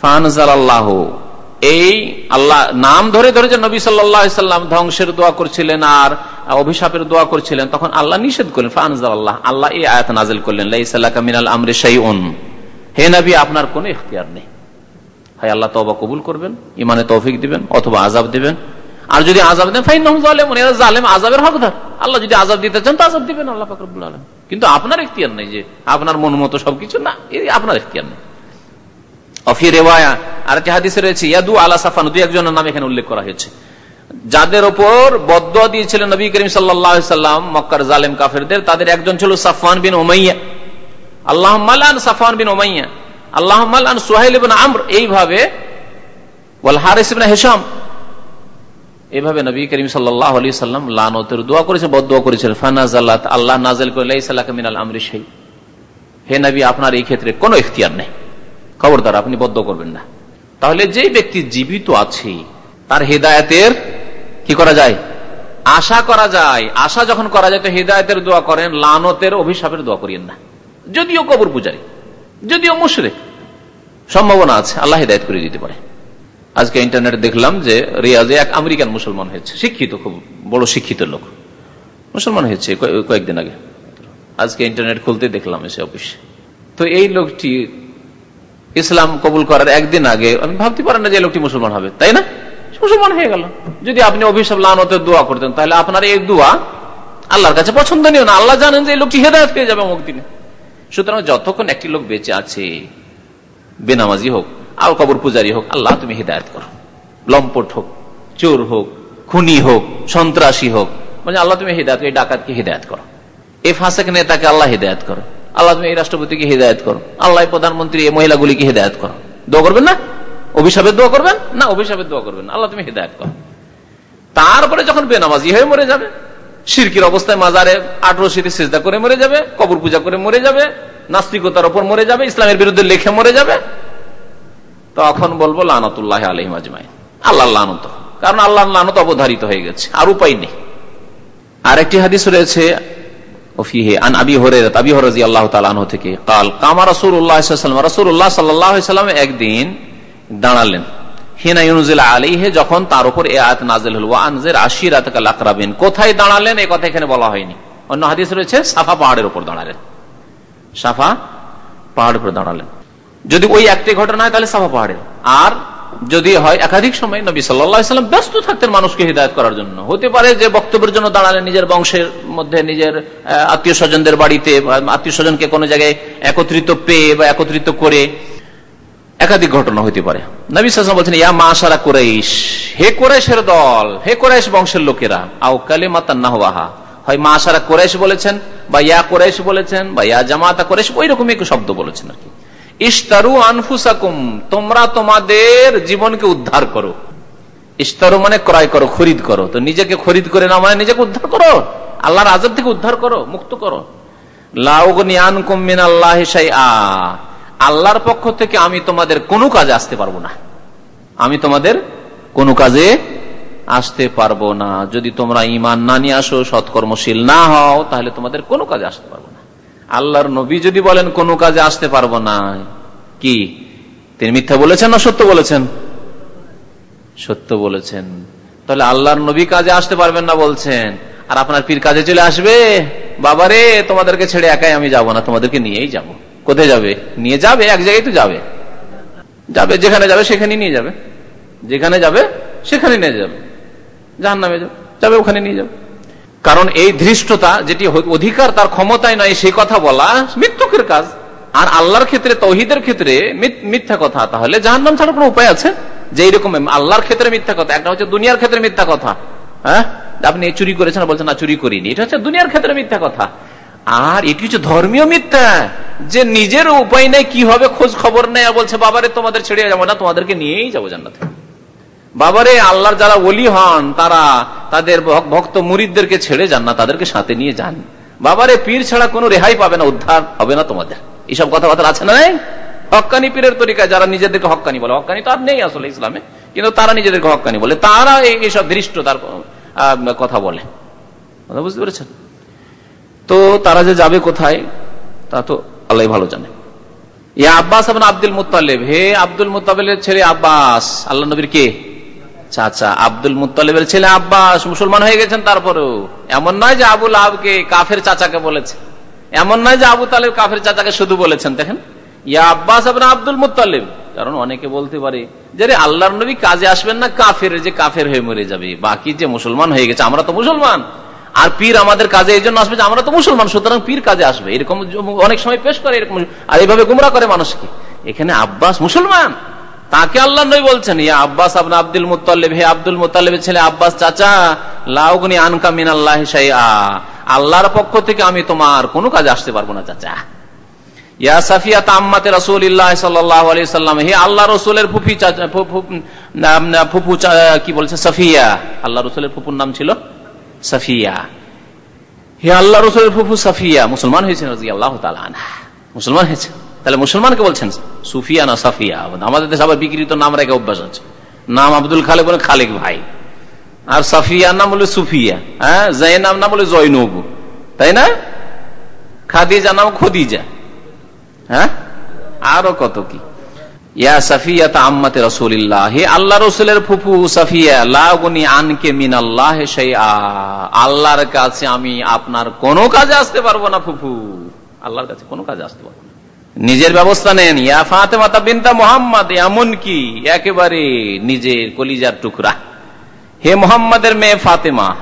ফানজাল আল্লাহ এই আল্লাহ নাম ধরে ধরে যে নবী সাল্লাম ধ্বংসের দোয়া করছিলেন আর অভিশাপের দোয়া করছিলেন, তখন আল্লাহ নিষেধ করলেন ফানজাল আল্লাহ আল্লাহ এই আয়াত নাজিল করলেন আমরে হে নবী, আপনার কোন ইখতিয়ার নেই। হয় আল্লাহ তবা কবুল করবেন ইমানে তৌফিক দিবেন, অথবা আজাব দিবেন। আর যদি আজাব দেন ফাইন এরা জালেম আজাবের হকদার। আল্লাহ যদি আজাব দিতে চান, তো আজাব দিবেন, আল্লাহ ফাকরুল আলম কিন্তু আপনার ইখতিয়ার নেই যে আপনার মন মতো সবকিছু না, এই আপনার ইখতিয়ার নেই। যাদের ওপর বদ দিয়েছিলেন নবী করিম সাল্লাম, মক্কার জালেম কাফেরদের, তাদের একজন ছিল সাফান বিন ওমাইয়া আল্লাহ সাফান বিন ওমাইয়া আল্লাহ সোহাইল আমর। এইভাবে হেসাম এইভাবে নবী করিম সাল্লাম লানতের দোয়া করেছেন, বদুয়া করেছিলেন ফানাজ আল্লাহ আল্লাহ নাজেল করে মিনাল আমরি সেই হে নবী, আপনার এই ক্ষেত্রে কোনো ইখতিয়ার নেই। খবরদার, আপনি বদ্ধ করবেন না। তাহলে যে ব্যক্তি জীবিত আছে, তার হৃদায়তের কি করা যায়? আশা করা যায়। আশা যখন করা যায়, তো হৃদায়তের দোয়া করেন, লানতের অভিশাপের দোয়া করিয়েন না। যদিও কবর পূজারি, যদিও মুশরে সম্ভাবনা আছে, আল্লাহ হৃদায়ত করে দিতে পারে। আজকে ইন্টারনেটে দেখলাম যে রিয়াজে এক আমেরিকান মুসলমান হয়েছে, শিক্ষিত, খুব বড় শিক্ষিত লোক। মুসলমান হয়েছে কয়েকদিন আগে। আজকে ইন্টারনেট খুলতে দেখলাম এসে অফিসে তো এই লোকটি ইসলাম কবুল করার একদিন আগে ভাবতে পারেন না যে লোকটি মুসলমান হবে, তাই না? মুসলমান হয়ে গেল। যদি আপনি অভিশাপ লানতের দোয়া করতেন, তাহলে আপনার এই দোয়া আল্লাহর কাছে পছন্দনীয় না। আল্লাহ জানেন যে লোকটি হেদায়ত পেয়ে যাবে অমুক দিনে। সুতরাং যতক্ষণ একটি লোক বেঁচে আছে, বেনামাজি হোক আর কবর পূজারী হোক, আল্লাহ তুমি হৃদায়ত করো। লম্পট হোক, চোর হোক, খুনি হোক, সন্ত্রাসী হোক মানে আল্লাহ তুমি হৃদায়ত, এই ডাকাতকে হৃদায়ত করো। এই ফাঁসেক নেতাকে আল্লাহ হৃদায়ত করো। আল্লাহ তুমি এই রাষ্ট্রপতিকে হৃদায়ত করো। আল্লাহ প্রধানমন্ত্রী এই মহিলাগুলিকে হৃদায়ত করো। দোয়া করবেন না? অভিশাপের দোয়া করবেন? না, অভিশাপের দোয়া করবেন আল্লাহ তুমি হৃদায়ত করো। তারপরে যখন বেনামাজি হয়ে মরে যাবে সিরকির অবস্থায় মাজারে আঠারো শীতে চেষ্টা করে মরে যাবে, কবর পূজা করে মরে যাবে, নাস্তিকতার ওপর মরে যাবে, ইসলামের বিরুদ্ধে লেখে মরে যাবে, তখন বলব লানতুল্লাহ আলহিম আজমাই আল্লাহ লানত। কারণ আল্লাহ লানত অবধারিত হয়ে গেছে। আর উপায় নেই। আরেকটি হাদিস রয়েছে একদিন দাঁড়ালেন। ইউনুজিল আলিহে যখন তার উপর এ আশির কোথায় দাঁড়ালেন? এই কথা এখানে বলা হয়নি। অন্য হাদিস রয়েছে, সাফা পাহাড়ের উপর দাঁড়ালেন। সাফা পাহাড়ের উপর দাঁড়ালেন। যদি ওই একটি ঘটনা হয়, তাহলে সাফা পাহাড়ের। আর যদি হয় একাধিক সময় নবী সাল্লাম ব্যস্ত থাকতেন মানুষকে হৃদায়ত করার জন্য। হতে পারে যে বক্তব্যের জন্য দাঁড়ালেন নিজের বংশের মধ্যে, নিজের আত্মীয় স্বজনদের বাড়িতে আত্মীয় স্বজনকে কোনো জায়গায় একত্রিত পেয়ে বা একত্রিত করে। একাধিক ঘটনা হইতে পারে। নবী সাল্লাম বলছেন, ইয়া মা সারা কোরাইশ, হে কোরাইশের দল, হে কোরাইশ বংশের লোকেরা, আও কালে মাতান্নাহা হয় মা সারা কোরাইশ বলেছেন, বা ইয়া কোরাইশ বলেছেন, বা ইয়া জামাতা কোরাইশ, ওই রকমই শব্দ বলেছেন আর কি। ইস্তারু আনফুসাকুম, তোমরা তোমাদের জীবনকে উদ্ধার করো। ইস্তারু মানে ক্রয় করো, খরিদ করো। তো নিজেকে খরিদ করে না মানে নিজেকে উদ্ধার করো। আল্লাহর আজাদ থেকে উদ্ধার করো, মুক্ত করো। আল্লাহর পক্ষ থেকে আমি তোমাদের কোনো কাজে আসতে পারব না। আমি তোমাদের কোনো কাজে আসতে পারব না। যদি তোমরা ইমান না নিয়ে আসো, সৎকর্মশীল না হও, তাহলে তোমাদের কোনো কাজে আসতে পারব না। আল্লাহর নবী যদি বলেন, কোনো কাজে আসতে পারব না। কি? তিনি মিথ্যা বলেছেন না সত্য বলেছেন? সত্য বলেছেন। তাহলে আল্লাহর নবী কাজে আসতে পারবেন না বলছেন। আর আপনার পীর কাজে চলে আসবে? বাবারে, তোমাদেরকে ছেড়ে একাই আমি যাব না, তোমাদেরকে নিয়েই যাব। কোথায় যাবে? নিয়ে যাবে, এক জায়গায় তো যাবে। যাবে, যেখানে যাবে, সেখানে নিয়ে যাবে। যেখানে যাবে, সেখানে নিয়ে যাবে। জাহান নামে যাবে, ওখানে নিয়ে যাবে। কারণ এই ধৃষ্টতা যেটি অধিকার তার ক্ষমতায় নয় সেই কথা বলা মৃত্যুকের কাজ। আর আল্লাহর ক্ষেত্রে, তহিদের ক্ষেত্রে মিথ্যা কথা। তাহলে জাহান নাম ছাড়া কোনো উপায় আছে? যে এইরকম আল্লাহর ক্ষেত্রে মিথ্যা কথা, একটা হচ্ছে দুনিয়ার ক্ষেত্রে মিথ্যা কথা। হ্যাঁ? আপনি চুরি করেছেন বলছেন, না, চুরি করিনি। এটা হচ্ছে দুনিয়ার ক্ষেত্রে মিথ্যা কথা। আর এটি হচ্ছে ধর্মীয় মিথ্যা। যে নিজের উপায় নেই, কি হবে, খোঁজ খবর নেই বলছে, বাবারে, তোমাদের ছেড়ে যাব না, তোমাদেরকে নিয়েই যাব জান্নাতে। বাবারে, আল্লাহর যারা ওলি হন, তারা তাদের ভক্ত মুরিদদেরকে ছেড়ে যান না, তাদেরকে সাথে নিয়ে যান। বাবারে, পীর ছাড়া কোনো রেহাই পাবে না, উদ্ধার হবে না তোমাদের। এইসব কথাবার্তা আছে না হকানি পীরের তরিকায় যারা নিজেদেরকে হকানি বলে হকানি তো আর নেই আসলে ইসলামে, কিন্তু তারা নিজেদেরকে হকানি বলে, তারা এইসব দৃষ্ট তার কথা বলে। কথা বুঝতে পেরেছেন? তো তারা যে যাবে কোথায়, তা তো আল্লাহ ভালো জানে। আব্বাস আব্দুল মুতালেব হে আব্দুল মুতাবেলের ছেলে আব্বাস আল্লাহ নবীর কে? চাচা আব্দুল মুতালিবের ছেলে আব্বাস মুসলমান হয়ে গেছেন তারপরেও। এমন নয় যে আবুল আবকে কাফের চাচাকে বলেছে। এমন নয় যে আবু তালেব কাফের চাচাকে শুধু বলেছেন। দেখেন, ইয়া আব্বাস আপনার আব্দুল মুতালিব কারণ অনেকে বলতে পারে যে রে আল্লাহর নবী কাজে আসবেন না কাফের, যে কাফের হয়ে মরে যাবে। বাকি যে মুসলমান হয়ে গেছে, আমরা তো মুসলমান। আর পীর আমাদের কাজে এই জন্য আসবে যে আমরা তো মুসলমান, সুতরাং পীর কাজে আসবে। এরকম অনেক সময় পেশ করে, এরকম আর এইভাবে গুমরা করে মানুষকে। এখানে আব্বাস মুসলমান। তাকে আল্লাহ নই বলছেন, ইয়া আব্বাস আবনা আব্দুল মুতাল্লিব হে আব্দুল মুতাল্লিবের ছেলে আব্বাস চাচা, লাউগনি আনকা মিন আল্লাহ আল্লাহর পক্ষ থেকে আমি তোমার কোনো কাজে আসতে পারব না, চাচা। সাল্লাম হে আল্লাহ ফুফু কি বলছে, সাফিয়া। আল্লাহ নাম ছিল সাফিয়া। হে আল্লাহ মুসলমান হয়েছেন মুসলমান হয়েছে তাহলে মুসলমানকে বলছেন, সুফিয়া না সাফিয়া? আমাদের দেশে আবার বিকৃত নাম রেখে অভ্যাস আছে। নাম আব্দুল খালেক বলে খালেক ভাই। আর সাফিয়ার নাম বলে সুফিয়া। হ্যাঁ জাইনাম নাম বলে জয়নব। তাই না? খাদিজা নাম খদিজা। হ্যাঁ? আরও কত কি? সাফিয়া আম্মাতে হে রসুলের ফুফু সাফিয়া আনকে আল্লাহর কাছে আমি আপনার কোনো কাজে আসতে পারব না ফুফু। আল্লাহর কাছে কোনো কাজে আসতে পারব নিজের ব্যবস্থা নেন, ইয়া ফাতেমাতা বিনতা মোহাম্মদ এমন কি একেবারে নিজের কলিজার টুকরা। হে মোহাম্মদের মেয়ে ফাতেমা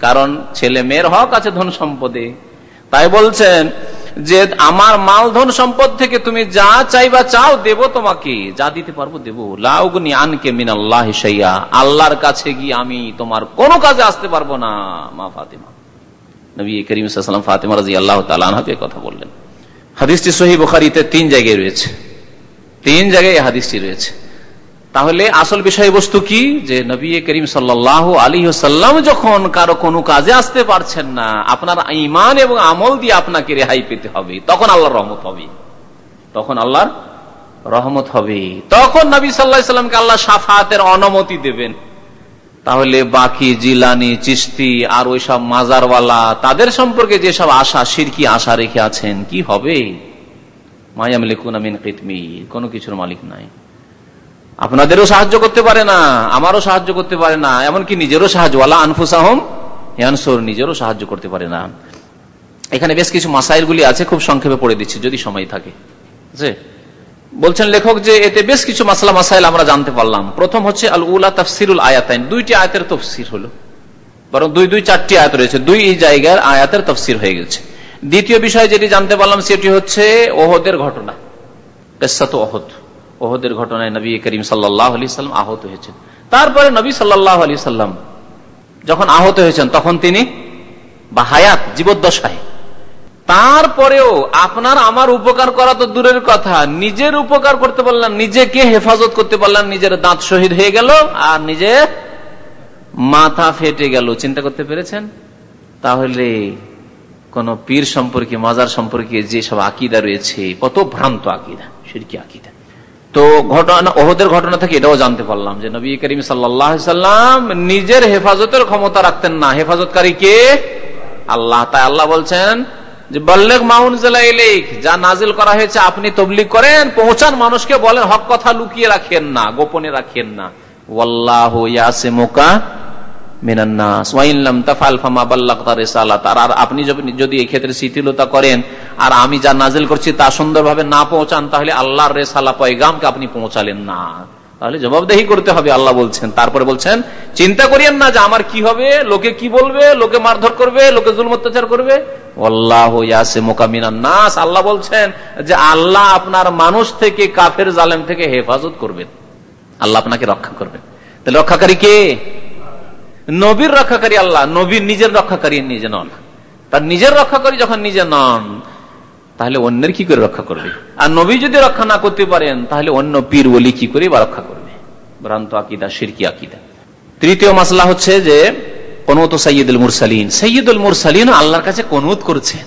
কারণ ছেলে মেয়ের হক আছে ধন সম্পদে। তাই বলছেন যে, আমার মাল ধন সম্পদ থেকে তুমি যা চাইবা চাও, দেব তোমাকে। যা দিতে পারব দেবো। লাউগনি আনকে মিন আল্লাহ আল্লাহর কাছে গিয়ে আমি তোমার কোনো কাজে আসতে পারব না, মা ফাতেমা। নবী করিম সাল্লাম ফাতেমা রাজি আল্লাহ তালানহাকে কথা বললেন। হাদিসটি সহি বুখারিতে তিন জায়গায় রয়েছে। তিন জায়গায় হাদিসটি রয়েছে। তাহলে আসল বিষয়বস্তু কি? যে নবী করিম সাল্লাহ আলী সাল্লাম যখন কারও কোনো কাজে আসতে পারছেন না, আপনার ইমান এবং আমল দিয়ে আপনাকে রেহাই পেতে হবে, তখন আল্লাহর রহমত হবে। তখন আল্লাহর রহমত হবে। তখন নবী সাল্লাহ সাল্লামকে আল্লাহ সাফাতের অনুমতি দেবেন। তাহলে বাকি জিলানি চিস্তি আর ওইসব মাজারওয়ালা, তাদের সম্পর্কে যেসব আশা, সিরকি আশা রেখে আছেন, কি হবে? মায়াম লিখুন আমিন কিতমি, কোনো কিছুর মালিক নাই। আপনাদেরও সাহায্য করতে পারে না, আমারও সাহায্য করতে পারে না, এমনকি নিজেরও সাহায্য আল্লাহ আনফুসাহম ইয়ানসোর, নিজেরও সাহায্য করতে পারে না। এখানে বেশ কিছু মাসাইলগুলি আছে, খুব সংক্ষেপে পড়ে দিচ্ছি, যদি সময় থাকে। বলছেন লেখক যে এতে বেশ কিছু মাসলা মাসাইল আমরা জানতে পারলাম। প্রথম হচ্ছে আল উলা তফসিরুল আয়াতাইন। দুইটি আয়াতের তফসির হলো। বরং দুই দুই, চারটি আয়াত রয়েছে। দুই জায়গার আয়াতের তফসির হয়ে গেছে। দ্বিতীয় বিষয় যেটি জানতে পারলাম সেটি হচ্ছে ওহদের ঘটনা। কেসাত ওহদ। ওহদের ঘটনায় নবী করিম সাল্লাহ আলি সাল্লাম আহত হয়েছেন। তারপরে নবী সাল্লাহ আলি সাল্লাম যখন আহত হয়েছেন, তখন তিনি বা হায়াত জীবদ্দশায় তারপরেও আপনার আমার উপকার করা তো দূরের কথা। নিজের উপকার করতে পারলেন নিজেকে হেফাজত করতে পারলেন নিজের দাঁত শহীদ হয়ে গেল আর নিজে মাথা ফেটে গেল। চিন্তা করতে পেরেছেন? তাহলে কোন পীর সম্পর্কে, মাজার সম্পর্কে যে সব আকিদা রয়েছে কত ভ্রান্ত আকিদা সেটি আকিদা। তো ঘটনা, ওহদের ঘটনা থেকে এটাও জানতে পারলাম যে নবী করিম সাল্লাম নিজের হেফাজতের ক্ষমতা রাখতেন না। হেফাজতকারী কে? আল্লাহ। তাই আল্লাহ বলছেন যে বল্লেক মাউন যা নাজিল করা হয়েছে, আপনি তবলিক করেন, পৌঁছান, মানুষকে বলেন, হক কথা লুকিয়ে রাখেন না, গোপনে রাখেন না। ওয়াল্লাহ ইয়াসিমুকা আপনি যদি এই ক্ষেত্রে শিথিলতা করেন, আর আমি যা নাজিল করছি তা সুন্দরভাবে না পৌঁছান, তাহলে আল্লাহর রেসালা পয়গামকে আপনি পৌঁছালেন না। তাহলে জবাবদেহি করতে হবে, আল্লাহ বলছেন। তারপরে বলছেন, চিন্তা করিয়েন না যে আমার কি হবে, লোকে কি বলবে, লোকে মারধর করবে, লোকে জুল অত্যাচার করবে? নাস, আল্লাহ বলছেন যে আল্লাহ আপনার মানুষ থেকে, কাফের জালেম থেকে হেফাজত করবেন। আল্লাহ আপনাকে রক্ষা করবেন। তাহলে রক্ষাকারী কে? নবীর রক্ষাকারী আল্লাহ। নবীর নিজের রক্ষাকারী নিজে নন। তার নিজের রক্ষাকারী যখন নিজে নন তাহলে অন্যের কি করে রক্ষা করবে? আর নবী যদি রক্ষা না করতে পারেন, তাহলে অন্য পীর বলি কি করে বা রক্ষা করবে? ভ্রান্ত আকিদা, সিরকি আকিদা। তৃতীয় মাসলা হচ্ছে যে কনুত সৈয়দুল মুরসালিন। সৈয়দুল মুরসালিন আল্লাহর কাছে কনুত করছেন।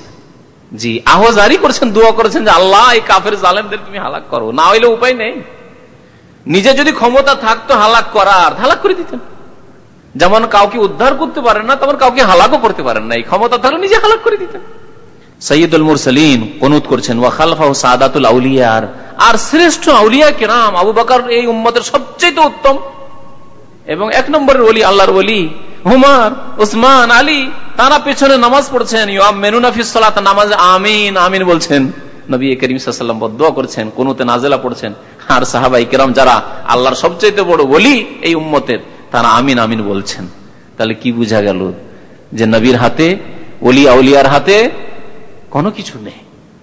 জি, আহজারি করছেন, দোয়া করেছেন যে, আল্লাহ, এই কাফের জালেমদের তুমি হালাক করো। না হইলে উপায় নেই। নিজে যদি ক্ষমতা থাকতো হালাক করার, হালাক করে দিতেন। যেমন কাউকে উদ্ধার করতে পারেন না, তেমন কাউকে হালাকও করতে পারেন না। এই ক্ষমতা থাকলে নিজে হালাক করে দিতেন। সৈয়দুল মুরসালিন কনুত করছেন ওয়াখালফাহ সাদাতুল আউলিয়ার। আর শ্রেষ্ঠ আউলিয়া কেরাম আবু বাকার এই উম্মতের সবচেয়ে উত্তম। এবং এক নম্বরের ওলি, আল্লাহর ওলি হুমার উসমান, আলী, তারা পেছনে নামাজ পড়ছেন। নামাজ আমিন আমিন বলছেন। নবী করিম সাল্লাম বদুয়া করছেন, কোনতে নাজেলা পড়ছেন। আর সাহাবাই কেরাম যারা আল্লাহর সবচেয়ে বড় বলি এই উম্মতের, তারা আমিন আমিন বলছেন। তাহলে কি বুঝা গেল যে নবীর হাতে অলি আউলিয়ার হাতে কোনো কিছু নেই।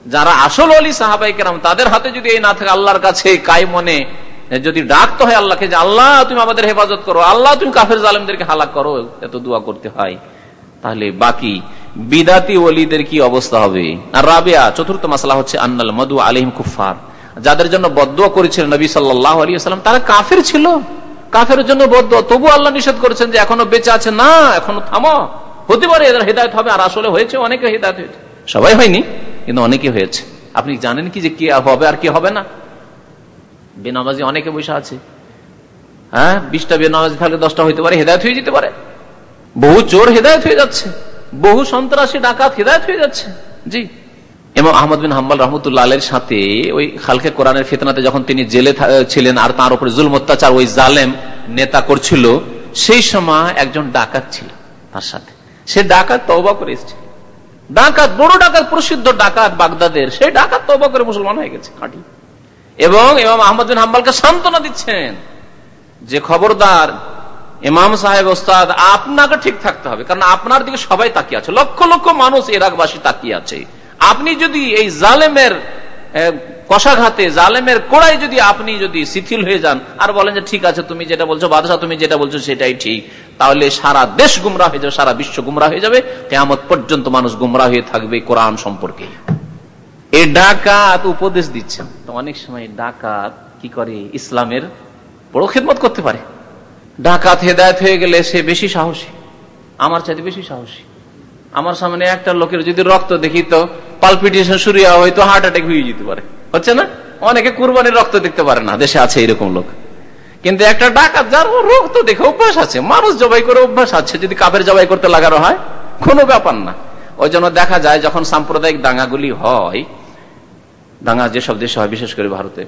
যারা আসল অলি সাহাবাই কেরাম, তাদের হাতে যদি এই না থাকে আল্লাহর কাছে কাই মনে, যদি ডাকতে হয় আল্লাহকে যে, আল্লাহ, তুমি আমাদের হেফাজত করো, আল্লাহ, তুমি কাফের জালেমদেরকে হালাক করো, এত দোয়া করতে হয়। তাহলে বাকি বিদাতি অলিদের কি অবস্থা হবে? আর রাবেয়া, চতুর্থ মাসলা হচ্ছে আন্নাল মধু আলিম কুফার যাদের জন্য বদুয়া করেছিলেন নবী সাল্লাহ আলী সাল্লাম তারা কাফের ছিল। কাফের জন্য বদ্ধ তবু আল্লাহ নিষেধ করেছেন যে, এখনও বেঁচে আছে। না, এখনও থামো। হতে পারে এদের হেদায়ত হবে, আর আসলে হয়েছে, অনেকে হেদায়ত হয়েছে। সবাই হয়নি, কিন্তু অনেকে হয়েছে। আপনি জানেন কি যে কে হবে আর কি হবে না? বেনামাজি অনেকে বসে আছে। হ্যাঁ বিশটা বেনামাজি থাকলে দশটা হইতে পারে, হেদায়ত হয়ে যেতে পারে। বহু চোর হেদায়ত হয়ে যাচ্ছে। বহু সন্ত্রাসী, ডাকাত হেদায়ত হয়ে যাচ্ছে। জি। এবং আহমদ বিন হাম্বাল রহমতুল্লাহ আলের সাথে ওই খালকে কোরআনের ফেতনাতে যখন তিনি জেলে ছিলেন আর তার উপরে জুল অত্যাচার ওই জালেম নেতা করছিল, সেই সময় একজন ডাকাত ছিল তার সাথে। সে ডাকাত তওবা করে এসেছিল। ডাকাত, বড় ডাকাত, প্রসিদ্ধ ডাকাত বাগদাদের, সেই ডাকাত তওবা করে মুসলমান হয়ে গেছে, খাঁটি। এবং ইমাম আহমদ বিন হাম্বালকে সান্ত্বনা দিচ্ছেন যে খবরদার এমাম সাহেব, ওস্তাদ, আপনাকে ঠিক থাকতে হবে, কারণ আপনার দিকে সবাই তাকিয়ে আছে, লক্ষ লক্ষ মানুষ এরাকবাসী তাকিয়ে আছে। আপনি যদি এই জালেমের কষাঘাতে, জালেমের কোড়াই যদি আপনি যদি শিথিল হয়ে যান, আর বলেন যে, ঠিক আছে, তুমি যেটা বলছো, বাদশাহ, তুমি যেটা বলছো, সেটাই ঠিক। তাহলে সারা দেশ গুমরা হয়ে যাবে, সারা বিশ্ব গুমরা হয়ে যাবে। কেমন পর্যন্ত মানুষ গুমরা হয়ে থাকবে কোরআন সম্পর্কে। এই ডাকাত উপদেশ দিচ্ছেন তো অনেক সময় ডাকাত কি করে? ইসলামের বড় খেদমত করতে পারে। ডাকাত হেদায়ত হয়ে গেলে সে বেশি সাহসী। আমার চাইতে বেশি সাহসী। আমার সামনে একটা লোকের যদি রক্ত দেখি তো পালপিটেশন শুরু হয়তো হার্ট অ্যাটাক হয়ে যেতে পারে। হচ্ছে না? অনেকে কুরবানির রক্ত দেখতে পারে না, দেশে আছে এরকম লোক। কিন্তু একটা ডাকাত যার রক্ত দেখে অভ্যাস আছে, মানুষ জবাই করে অভ্যাস আছে, যদি কাপের জবাই করতে লাগানো হয়, কোনো ব্যাপার না। ওই জন্য দেখা যায় যখন সাম্প্রদায়িক দাঙ্গাগুলি হয়, দাঙ্গা যেসব দেশে হয়, বিশেষ করে ভারতে,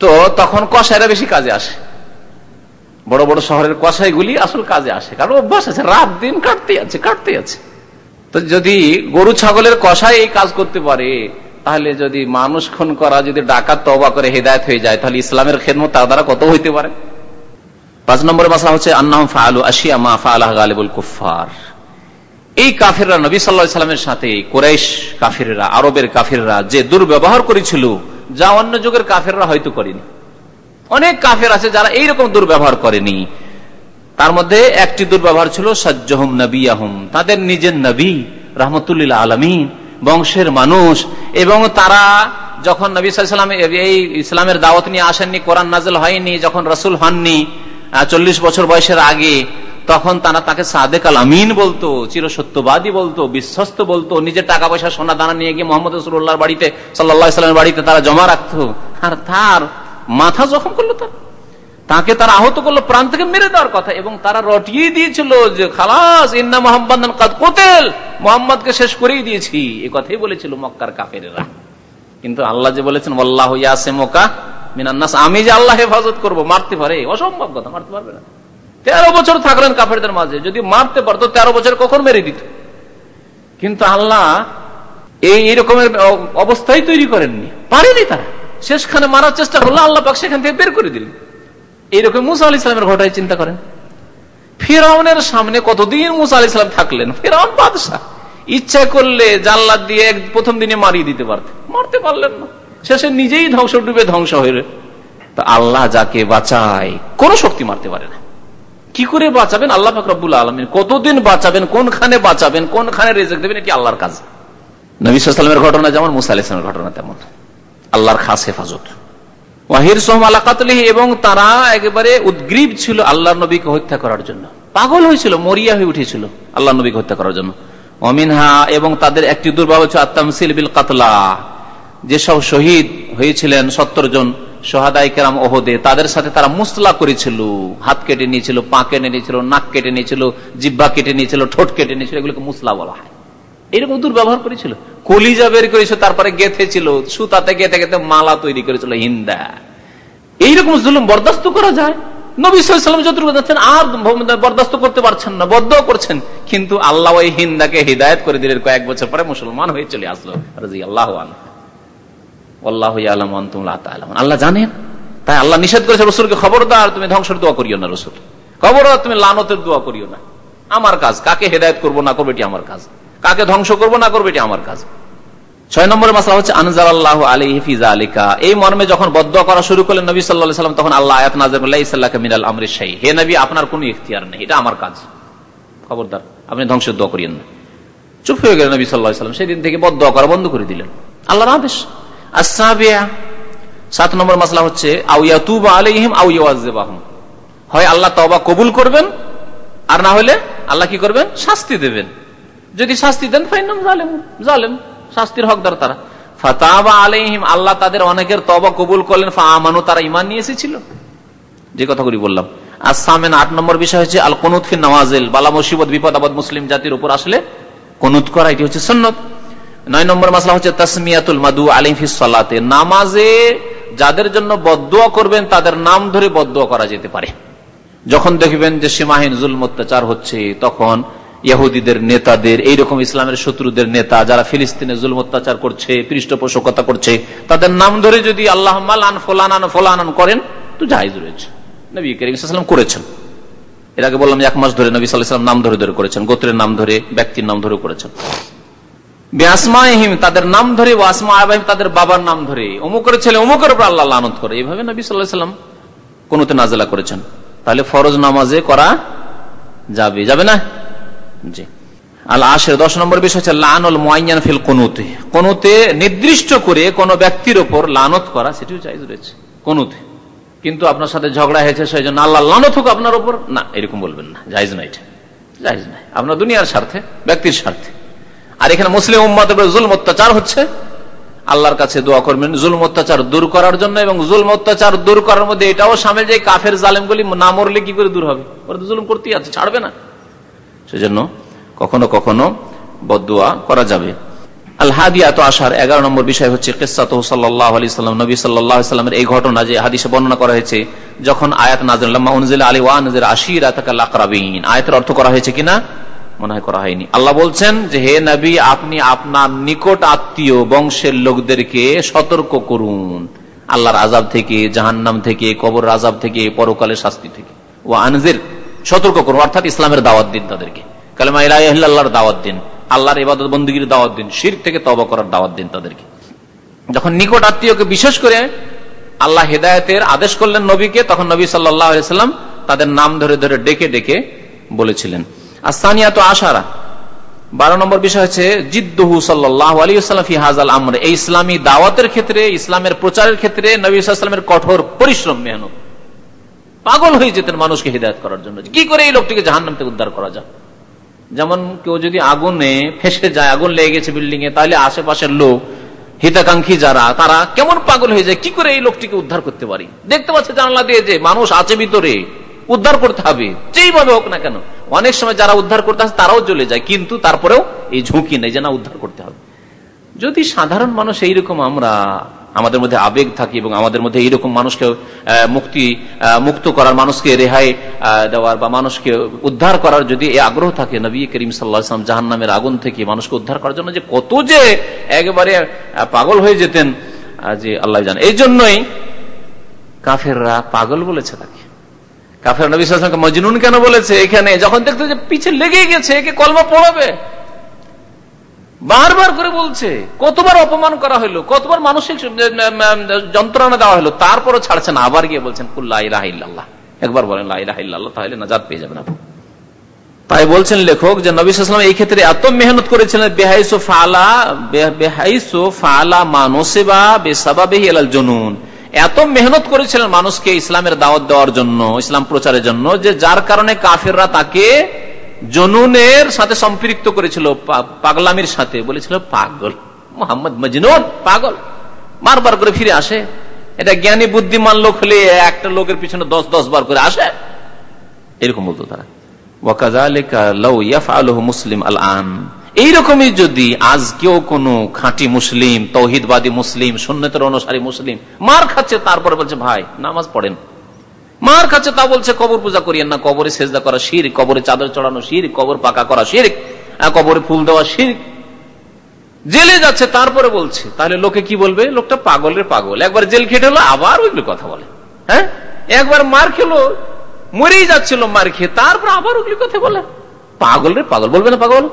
তো তখন কষাইরা বেশি কাজে আসে। বড় বড় শহরের কষাইগুলি আসল কাজে আসে, কারণ অভ্যাস আছে, রাত দিন কাটতে আছে কাটতে আছে। তো যদি গরু ছাগলের কষাই এই কাজ করতে পারে, তাহলে যদি মানুষ খুন করা, যদি ডাকাত তবা করে হেদায়ত হয়ে যায়, তাহলে ইসলামের খেদমত তার দ্বারা কত হইতে পারে? পাঁচ নম্বরের মাসা হচ্ছে আন্নাম ফালু আশিয়া মা ফালাহ গালিবুল কুফার এই কাফিররা, নবী সাল্লা সাল্লামের সাথে, কোরাইশ কাফিররা, আরবের কাফিররা যে দুর্ব্যবহার করেছিল, যা অন্য যুগের কাফিররা হয়তো করেনি। অনেক কাফের আছে যারা এইরকম দুর্ব্যবহার করেনি। তার মধ্যে একটি দুর্ব্যবহার ছিল, সজ্জহম নবী আহম তাদের নিজের নবী রহমতুল্লাহ আলমী বংশের মানুষ। এবং তারা যখন নবী সাল্লাম এই ইসলামের দাওয়াত নিয়ে আসেননি, কোরআন নাজল হয়নি, যখন রসুল হননি চল্লিশ বছর বয়সের আগে, তখন তারা তাকে সাদেক আল আমিন বলতো, চিরসত্যবাদী বলতো, বিশ্বস্ত বলতো, নিজের টাকা পয়সা সোনা দানা নিয়ে গিয়ে মোহাম্মদ রসুল্লাহর বাড়িতে সাল্লাহ ইসলামের বাড়িতে তারা জমা রাখতো। আর তার মাথা জখম করল তার। তাকে তারা আহত করল, প্রাণ থেকে মেরে দেওয়ার কথা। এবং তারা রটিয়ে দিয়েছিল যে, খালাস, ইন্না মোহাম্মদ কোতেল। মোহাম্মদকে শেষ করেই দিয়েছি। এ কথাই বলেছিল মক্কার কাফেরা কিন্তু আল্লাহ যে বলেছেন আল্লাহ ইয়াসে মোকা মিনান্নাস আমি যে আল্লাহ হেফাজত করব, মারতে পারে? অসম্ভব কথা, মারতে পারবে না। তেরো বছর থাকলেন কাফেরদের মাঝে। যদি মারতে পারতো, তেরো বছর কখন মেরে দিত? কিন্তু আল্লাহ এই এরকমের অবস্থাই তৈরি করেননি। পারেনি তারা। শেষখানে মারার চেষ্টা করল, আল্লাহ পাক সেখান থেকে বের করে দিলেন। এইরকম মুসা আলি ইসলামের ঘটায় চিন্তা করেন। ফেরাউনের সামনে কতদিন মুসা আলি ইসলাম থাকলেন? ফেরাউন বাদশাহ। ইচ্ছা করলে জাল্লাদ দিয়ে প্রথম দিনে মারিয়ে দিতে পারতেন। মারতে পারলেন না। শেষে নিজেই ধ্বংস ডুবে ধ্বংস হয়ে তো আল্লাহ যাকে বাঁচায়, কোন শক্তি মারতে পারে না। কি করে বাঁচাবেন? আল্লাহ ফাকরাবুল আলমিন। কতদিন বাঁচাবেন? কোনখানে বাঁচাবেন? কোনখানে রেজেক দেবেন? এটি আল্লাহর কাজ। নবীলামের ঘটনা যেমন, মুসা আলি ইসলামের ঘটনা তেমন। আল্লাহর খাস হেফাজত। ওয়াহির সোহম আলাকাতলিহি এবং তারা একেবারে উদ্গ্রীব ছিল আল্লাহ নবীকে হত্যা করার জন্য। পাগল হয়েছিল, মরিয়া হয়ে উঠেছিল আল্লাহ নবীকে হত্যা করার জন্য। অমিনহা এবং তাদের একটি দুর্ভাব হচ্ছে আত্মামসিল বিল কাতলা। যেসব শহীদ হয়েছিলেন সত্তর জন সোহাদাই কেরাম ওহদে, তাদের সাথে তারা মুসলা করেছিল। হাত কেটে নিয়েছিল, পা কেটে নিয়েছিল, নাক কেটে নিয়েছিল, জিব্বা কেটে নিয়েছিল, ঠোঁট কেটে নিয়েছিল, এগুলোকে মুসলা বলা হয়। এরকম দুর্ব্যবহার করেছিল। কলিজা বের করেছিল তারপরে গেথেছিল, সুতাতে গেথে গেথে মালা তৈরি করেছিল, হিন্দা। এইরকম জুলুম বরদাস্ত করা যায়। আল্লাহ জানেন। তাই আল্লাহ নিষেধ করেছে, রসুলকে খবরদার, তুমি ধ্বংসের দোয়া করিও না, রসুল। খবরদার, তুমি লানতের দোয়া করিও না। আমার কাজ, কাকে হেদায়ত করব না করবে এটি আমার কাজ। কাকে ধ্বংস করব না করবে এটি আমার কাজ। ছয় নম্বরের মাসা হচ্ছে আনজাল আল্লাহ আলী হিফিজা আলিকা এই মর্মে যখন বদ্ধ করা শুরু করলেন নবী সাল্লাহ সাল্লাম তখন আল্লাহ আয়াত নাজিল্লাহ মিনাল আমরি শাহী হে নবী, আপনার কোন ইখতিয়ার নেই, এটা আমার কাজ। খবরদার, আপনি ধ্বংসের দোয়া করিয়েন না। চুপ হয়ে গেলেন নবী সাল্লাহ সাল্লাম সেদিন থেকে বদ্ধ করা বন্ধ করে দিলেন। আল্লাহর আদেশ। আসাবিয়া সাত নম্বর মাসলা হচ্ছে আউয়া তুবা আলাইহিম আউয়াজবাহম হয় আল্লাহ তবা কবুল করবেন, আর না হলে আল্লাহ কি করবেন? শাস্তি দেবেন। যদি শাস্তি দেন জালেম জালেম, শাস্তির হকদার তারা। ফাতাবা আল্লাহ তাদের অনেকের তবা কবুল করলেন তারা ইমান নিয়ে এসেছিল। যে কথাগুলি বললাম। আর সামেন আট নম্বর বিষয় হচ্ছে আল নওয়াজেল, বালা, মুসিবত, বিপদ মুসলিম জাতির উপর আসলে করা, এটি হচ্ছে সন্ন্যত নয় নম্বর মাসলা হচ্ছে মাদু নামাজে যাদের জন্য বদুয়া করবেন, তাদের নাম ধরে বদুয়া করা যেতে পারে। যখন দেখবেন যে সীমাহীন জুলম অত্যাচার হচ্ছে, তখন ইহুদিদের নেতাদের, এইরকম ইসলামের শত্রুদের নেতা, যারা ফিলিস্তিনে জুলম অত্যাচার করছে, পৃষ্ঠপোষকতা করছে, তাদের নাম ধরে যদি আল্লাহ মালান ফোলানান ফোলানান করেন, তো জাহিজ রয়েছে। নবী করিম করেছেন। এর আগে বললাম এক মাস ধরে নবী সাল্লাম নাম ধরে ধরে করেছেন, গোত্রের নাম ধরে, ব্যক্তির নাম ধরে করেছেন। তাদের নাম ধরে তাদের বাবার নাম ধরে, অমুকের ছেলে অমুকের উপর আল্লাহ আনত করে। এইভাবে নবী সাল্লাহ কোনতে নাজেলা করেছেন। তাহলে ফরজ নামাজে করা যাবে যাবে না? জি। আল আশের দশ নম্বর বিষয় হচ্ছে লানুল ফিল কনুতে। কনুতে নির্দিষ্ট করে কোন ব্যক্তির ওপর লানত করা সেটিও চাইজ রয়েছে, কনুতে। কিন্তু আপনার সাথে ঝগড়া হয়েছে সেই জন্য আল্লাহ লানত হোক আপনার ওপর। না, এরকম বলবেন না, জায়জ না এটা। নাই আপনার দুনিয়ার স্বার্থে, ব্যক্তির স্বার্থে। আর এখানে মুসলিম উম্মাদের জুলম অত্যাচার হচ্ছে। আল্লাহর কাছে দোয়া করবেন, জুলম অত্যাচার দূর করার জন্য এবং জুলম অত্যাচার দূর করার মধ্যে এটাও সামিল যে কাফের জালেমগুলি না মরলে কি করে দূর হবে? ওরা তো জুলুম করতেই আছে, ছাড়বে না। সেজন্য কখনো কখনো বদুয়া করা যাবে। এগারো নম্বর বিষয় হচ্ছে এই ঘটনা যে হাদিসে বর্ণনা করা হয়েছে, যখন আয়াত আয়াতের অর্থ করা হয়েছে কিনা? মনে হয় করা হয়নি। আল্লাহ বলছেন যে, হে নবী, আপনি আপনার নিকট আত্মীয়, বংশের লোকদেরকে সতর্ক করুন। আল্লাহর আজাব থেকে, জাহান্নাম থেকে কবর আজাব থেকে, পরকালের শাস্তি থেকে। ও আনজির সতর্ক করুন, অর্থাৎ ইসলামের দাওয়াত দিন তাদেরকে। কালেমা ইলাহিল্লাহর দাওয়াত দিন, আল্লাহর ইবাদত বন্দীগীর দাওয়াত দিন, শির থেকে তবা করার দাওয়াত দিন তাদেরকে। যখন নিকট আত্মীয়কে বিশেষ করে আল্লাহ হেদায়তের আদেশ করলেন নবীকে, তখন নবী সাল্লাম তাদের নাম ধরে ধরে ডেকে ডেকে বলেছিলেন। আর আস্তানিয়া তো আশারা। বারো নম্বর বিষয় হচ্ছে, জিদ্দুহু সাল্লাহ আলী হাজাল আমর। এই ইসলামী দাওয়াতের ক্ষেত্রে, ইসলামের প্রচারের ক্ষেত্রে নবী সাল্লামের কঠোর পরিশ্রম, মেহনত। পাগল হয়ে যেতেন মানুষকে হৃদায়ত করার জন্য। কি করে এই লোকটিকে জাহান্নাম থেকে উদ্ধার করা যায়? যেমন কেউ যদি আগুনে ফেসে যায়, আগুন লেগে গেছে বিল্ডিং এ, তাহলে আশেপাশের লোক, হিতাকাঙ্ক্ষী যারা, তারা কেমন পাগল হয়ে যায়? কি করে এই লোকটিকে উদ্ধার করতে পারি? দেখতে পাচ্ছে জানলা দিয়ে যে মানুষ আছে ভিতরে, উদ্ধার করতে হবে। যেইভাবে হোক না কেন। অনেক সময় যারা উদ্ধার করতে আসে, তারাও চলে যায়, কিন্তু তারপরেও এই ঝুঁকি নেই যে না, উদ্ধার করতে হবে। যদি সাধারণ মানুষ এইরকম আমরা আমাদের মধ্যে আবেগ থাকে এবং আমাদের মধ্যে এইরকম মানুষকে মুক্তি মুক্ত করার, মানুষকে রেহাই দেওয়ার বা মানুষকে উদ্ধার করার যদি এই আগ্রহ থাকে, নবী করিম সাল্লাহাম জাহান নামের আগুন থেকে মানুষকে উদ্ধার করার জন্য যে কত যে একেবারে পাগল হয়ে যেতেন যে আল্লাহ জান। এই জন্যই কাফেররা পাগল বলেছে তাকে। কাফের নবী সাল্লামকে মজনুন কেন বলেছে? এখানে যখন দেখতে যে পিছে লেগে গেছে, একে কলমা পড়াবে। বারবার করে বলছে, কতবার অপমান করা হলো কতবার মানসিক যন্ত্রণা দেওয়া হলো তারপরও ছাড়ছেন আবার গিয়ে বলছেন একবার বলেন লাইলাহ তাহলে নাজাদ পেয়ে যাবেন আপনি। তাই বলছেন লেখক যে নবীলাম এই ক্ষেত্রে এত মেহনত করেছিলেন, বেহাইসো ফালা বেহাইসো ফালা মানসেবা বেসাবাবেহি এলাল জনুন। এত মেহনত করেছিলেন মানুষকে ইসলামের দাওয়াত দেওয়ার জন্য, ইসলাম প্রচারের জন্য, যে যার কারণে কাফেররা তাকে জনুনের সাথে সম্পৃক্ত করেছিল পাগলামির সাথে, বলেছিল, পাগল, মোহাম্মদ মজনুন, পাগল। বারবার করে ফিরে আসে। এটা জ্ঞানী, বুদ্ধিমান লোক হলে একটা লোকের পিছনে দশ দশ বার করে আসে। এরকম বলতো তারা। এইরকমই যদি আজকেও কোন খাঁটি মুসলিম, তৌহিদবাদী মুসলিম, সুন্নতের অনুসারী মুসলিম মার খাচ্ছে, তারপরে বলছে, ভাই, নামাজ পড়েন। মার কাছে তা বলছে, কবর পূজা করিয়েন না। কবরে সেজদা করা শির কবরে চাদর চড়ানো শির কবর পাকা করা শির কবরে ফুল দেওয়া শির জেলে যাচ্ছে, তারপরে বলছে। তাহলে লোকে কি বলবে? লোকটা পাগলের পাগল। একবার জেল খেটে হলো আবার ওইগুলো কথা বলে। হ্যাঁ? একবার মার খেলো, মরেই যাচ্ছিল মার খেয়ে, তারপর আবার ওগুলি কথা বলে। পাগল রে পাগল, বলবে না পাগল?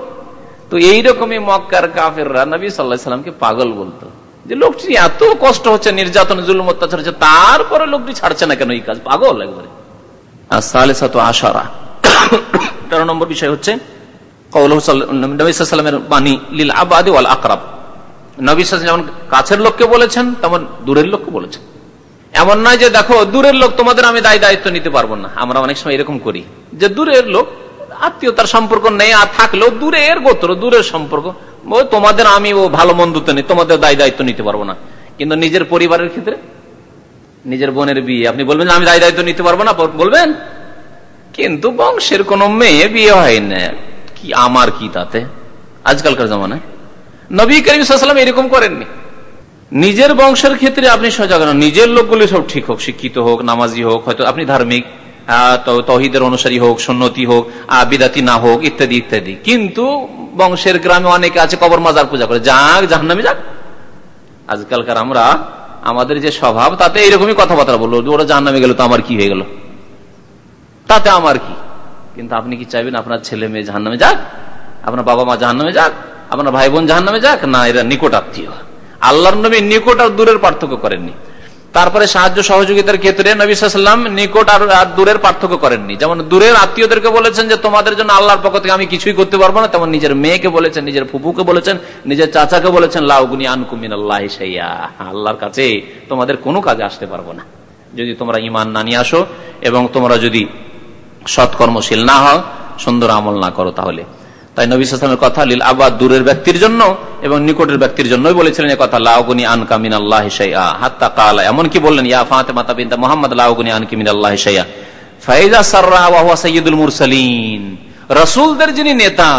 তো এইরকমই মক্কার কাফেররা নবী সাল্লাহ সাল্লামকে পাগল বলতো। যে লোকটি এত কষ্ট হচ্ছে নির্যাতন, জুলুম, অত্যাচার হচ্ছে, তারপরে লোকটি ছাড়ছে না কেন এই কাজ? পাগল একবারে। তেরো নম্বর বিষয় হচ্ছে কাছের লোককে বলেছেন, তেমন দূরের লোককে বলেছেন। এমন নয় যে দেখো, দূরের লোক তোমাদের আমি দায় দায়িত্ব নিতে পারব না। আমরা অনেক সময় এরকম করি যে দূরের লোক, আত্মীয়তার সম্পর্ক নেই, আর থাকলেও দূরের গোত্র, দূরের সম্পর্ক। তোমাদের আমি ও ভালো মন্দতে নেই, তোমাদের দায় দায়িত্ব নিতে পারব না। কিন্তু নিজের পরিবারের ক্ষেত্রে, নিজের বোনের বিয়ে, আপনি বলবেন আমি দায় দায়িত্ব নিতে পারব না বলবেন? কিন্তু বংশের কোন মেয়ে বিয়ে হয় না। কি আমার কি তাতে? আজকালকার জমানায়। নবী করিম সাল্লাম এরকম করেননি। নিজের বংশের ক্ষেত্রে আপনি সজাগ নিজের লোকগুলি সব ঠিক হোক, শিক্ষিত হোক, নামাজি হোক, হয়তো আপনি ধার্মিক তহিদের অনুসারী হোক, সন্নতি হোক বিদাতি না হোক, ইত্যাদি ইত্যাদি। কিন্তু বংশের গ্রামে অনেকে আছে, কবর মাজার পূজা করে। যাক, জাহান্নামে যাক। আজকালকার আমরা, আমাদের যে স্বভাব, তাতে এইরকমই কথাবার্তা বলল। ওরা জাহান্নামে গেল, তো আমার কি হয়ে গেল? তাতে আমার কি? কিন্তু আপনি কি চাইবেন, আপনার ছেলে মেয়ে জাহান্নামে যাক? আপনার বাবা মা জাহান্নামে যাক? আপনার ভাই বোন জাহান নামে যাক? না, এরা নিকট আত্মীয় আল্লাহর নবী নিকট আর দূরের পার্থক্য করেননি। তারপরে সাহায্য সহযোগিতার ক্ষেত্রে নবীলাম নিকট আর দূরের পার্থক্য করেননি। যেমন দূরের আত্মীয়দেরকে বলেছেন যে, তোমাদের জন্য আল্লাহর পক্ষ থেকে আমি কিছুই করতে পারব না। তেমন নিজের মেয়েকে বলেছেন, নিজের ফুপুকে বলেছেন, নিজের চাচাকে বলেছেন লাউগুনি আনকুমিন আল্লাহ সাইয়া আল্লাহর কাছে তোমাদের কোনো কাজে আসতে পারব না। যদি তোমরা ইমান না নিয়ে আসো এবং তোমরা যদি সৎকর্মশীল না হও, সুন্দর আমল না করো তাহলে। তাই নবী কথা, লীল আবার দূরের ব্যক্তির জন্য এবং নিকটের ব্যক্তির জন্যই বলেছিলেন কথা, লাউগুনি আনকামিন আল্লাহ হাত্তা কালা। এমন কি বললেন, ইয়া ফাতে মাতা বিন্দা মোহাম্মদ, লাউগুনি আনকিমিন আল্লাহ সাইয়া ফাইজা সার্রা সৈয়দুল মুরসালিন। রসুলদের যিনি নেতা,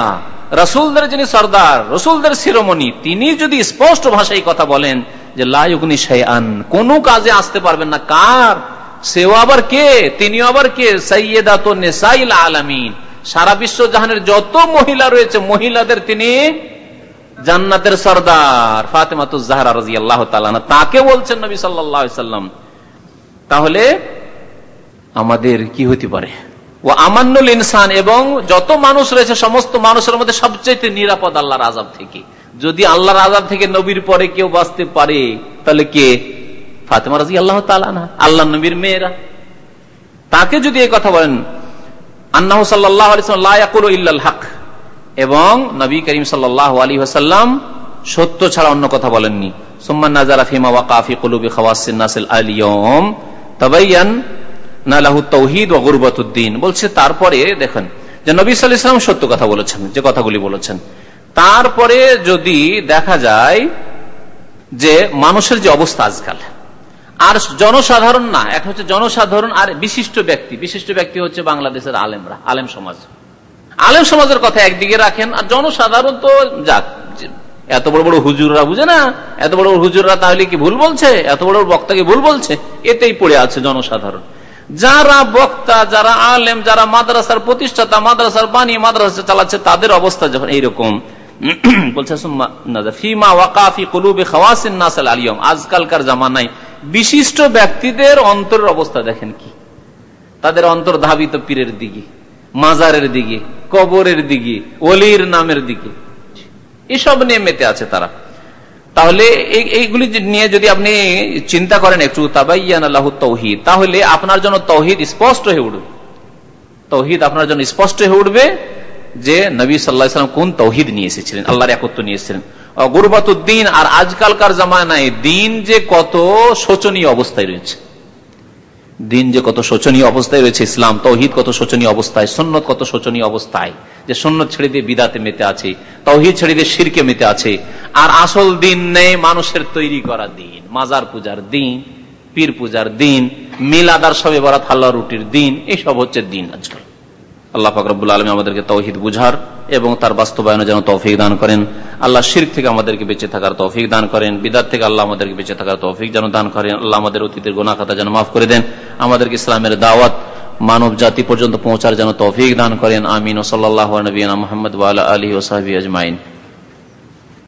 রসুলদের যিনি সর্দার, রসুলদের শিরোমণি তিনি যদি স্পষ্ট ভাষায় কথা বলেন যে লাউগুনি শাইআন কোন কাজে আসতে পারবেন না। কার? সেও আবার কে? তিনিও আবার কে? সৈয়দা তো নেসাইল আলামিন। সারা বিশ্ব জাহানের যত মহিলা রয়েছে, মহিলাদের তিনি জান্নাতের সর্দার ফাতেমাতুজাহরা রাজি আল্লাহ তাকে বলছেন নবী সাল্লাম, তাহলে আমাদের কি হতে পারে? ও আমান্নুল ইনসান, এবং যত মানুষ রয়েছে, সমস্ত মানুষের মধ্যে সবচেয়ে নিরাপদ আল্লাহর আজাব থেকে। যদি আল্লাহর আজাব থেকে নবীর পরে কেউ বাঁচতে পারে, তাহলে কে? ফাতেমা রাজি আল্লাহ তালা আল্লাহ নবীর মেয়েরা। তাকে যদি এই কথা বলেন আন্নাহ সাল্লাহ হক। এবং নবী করিম সাল্লাহ আলী হাসাল্লাম সত্য ছাড়া অন্য কথা বলেননি। খাওয়াসিনাসিল আলিয়ম বলছে, তারপরে দেখেন যে নবী সাল্লাম সত্য কথা বলেছেন, যে কথাগুলি বলেছেন। তারপরে যদি দেখা যায় যে মানুষের যে অবস্থা আজকাল আর জনসাধারণ না, এক হচ্ছে জনসাধারণ আর বিশিষ্ট ব্যক্তি। বিশিষ্ট ব্যক্তি হচ্ছে বাংলাদেশের আলেমরা, আলেম সমাজ। আলেম সমাজের কথা একদিকে রাখেন, আর জনসাধারণ তো যাক এত বড় বড় হুজুররা বুঝে না? এত বড় বড় হুজুররা তাহলে কি ভুল বলছে? এত বড় বক্তাকে ভুল বলছে? এতেই পড়ে আছে জনসাধারণ। যারা বক্তা, যারা আলেম, যারা মাদ্রাসার প্রতিষ্ঠাতা, মাদ্রাসার বাণী, মাদ্রাসা চালাচ্ছে, তাদের অবস্থা যখন এইরকম, বলছে ফিমা ওয়াকাফি কলুবে খাওয়াসিন নাসাল আলিয়ম আজকালকার জামানায় বিশিষ্ট ব্যক্তিদের অন্তরের অবস্থা দেখেন কি? তাদের অন্তর ধাবিত পীরের দিকে, মাজারের দিকে, কবরের দিকে অলির নামের দিকে। এসব নিয়ে মেতে আছে তারা। তাহলে এইগুলি নিয়ে যদি আপনি চিন্তা করেন একটু তাবাইয়ান তৌহিদ, তাহলে আপনার জন্য তৌহিদ স্পষ্ট হয়ে উঠবে। তৌহিদ আপনার জন্য স্পষ্ট হয়ে উঠবে যে নবী সাল্লাহ সাল্লাম কোন তৌহিদ নিয়ে এসেছিলেন, আল্লাহর একত্র নিয়ে এসেছিলেন। গুরবাতুদ্দিন আর আজকালকার জামানায় দিন যে কত শোচনীয় অবস্থায় রয়েছে। দিন যে কত শোচনীয় অবস্থায় রয়েছে ইসলাম, তৌহিদ কত শোচনীয় অবস্থায় সন্ন্যত কত শোচনীয় অবস্থায়, যে সন্ন্যত ছেড়ে দিয়ে বিদাতে মেতে আছে, তৌহিদ ছেড়ে দিয়ে শিরকে মেতে আছে, আর আসল দিন নেই মানুষের তৈরি করা দিন, মাজার পূজার দিন, পীর পূজার দিন মিলাদার সবে বরাত হাল্লা রুটির দিন এইসব হচ্ছে দিন আজকাল। আল্লাহ ফাকরবুল আলমী আমাদেরকে তৌহিদ বুঝার এবং তার বাস্তবায়নে যেন তৌফিক দান করেন। আল্লাহ শির থেকে আমাদেরকে বেঁচে থাকার তৌফিক দান করেন। বিদার থেকে আল্লাহ আমাদেরকে বেঁচে থাকার তৌফিক যেন দান করেন। আল্লাহ আমাদের অতীতের গোনা খাতা যেন মাফ করে দেন। আমাদেরকে ইসলামের দাওয়াত, মানব জাতি পর্যন্ত পৌঁছার যেন তৌফিক দান করেন। আমিন। ও সাল্লাহ নবীনা মোহাম্মদ আলী ওসাহাবি আজমাইন।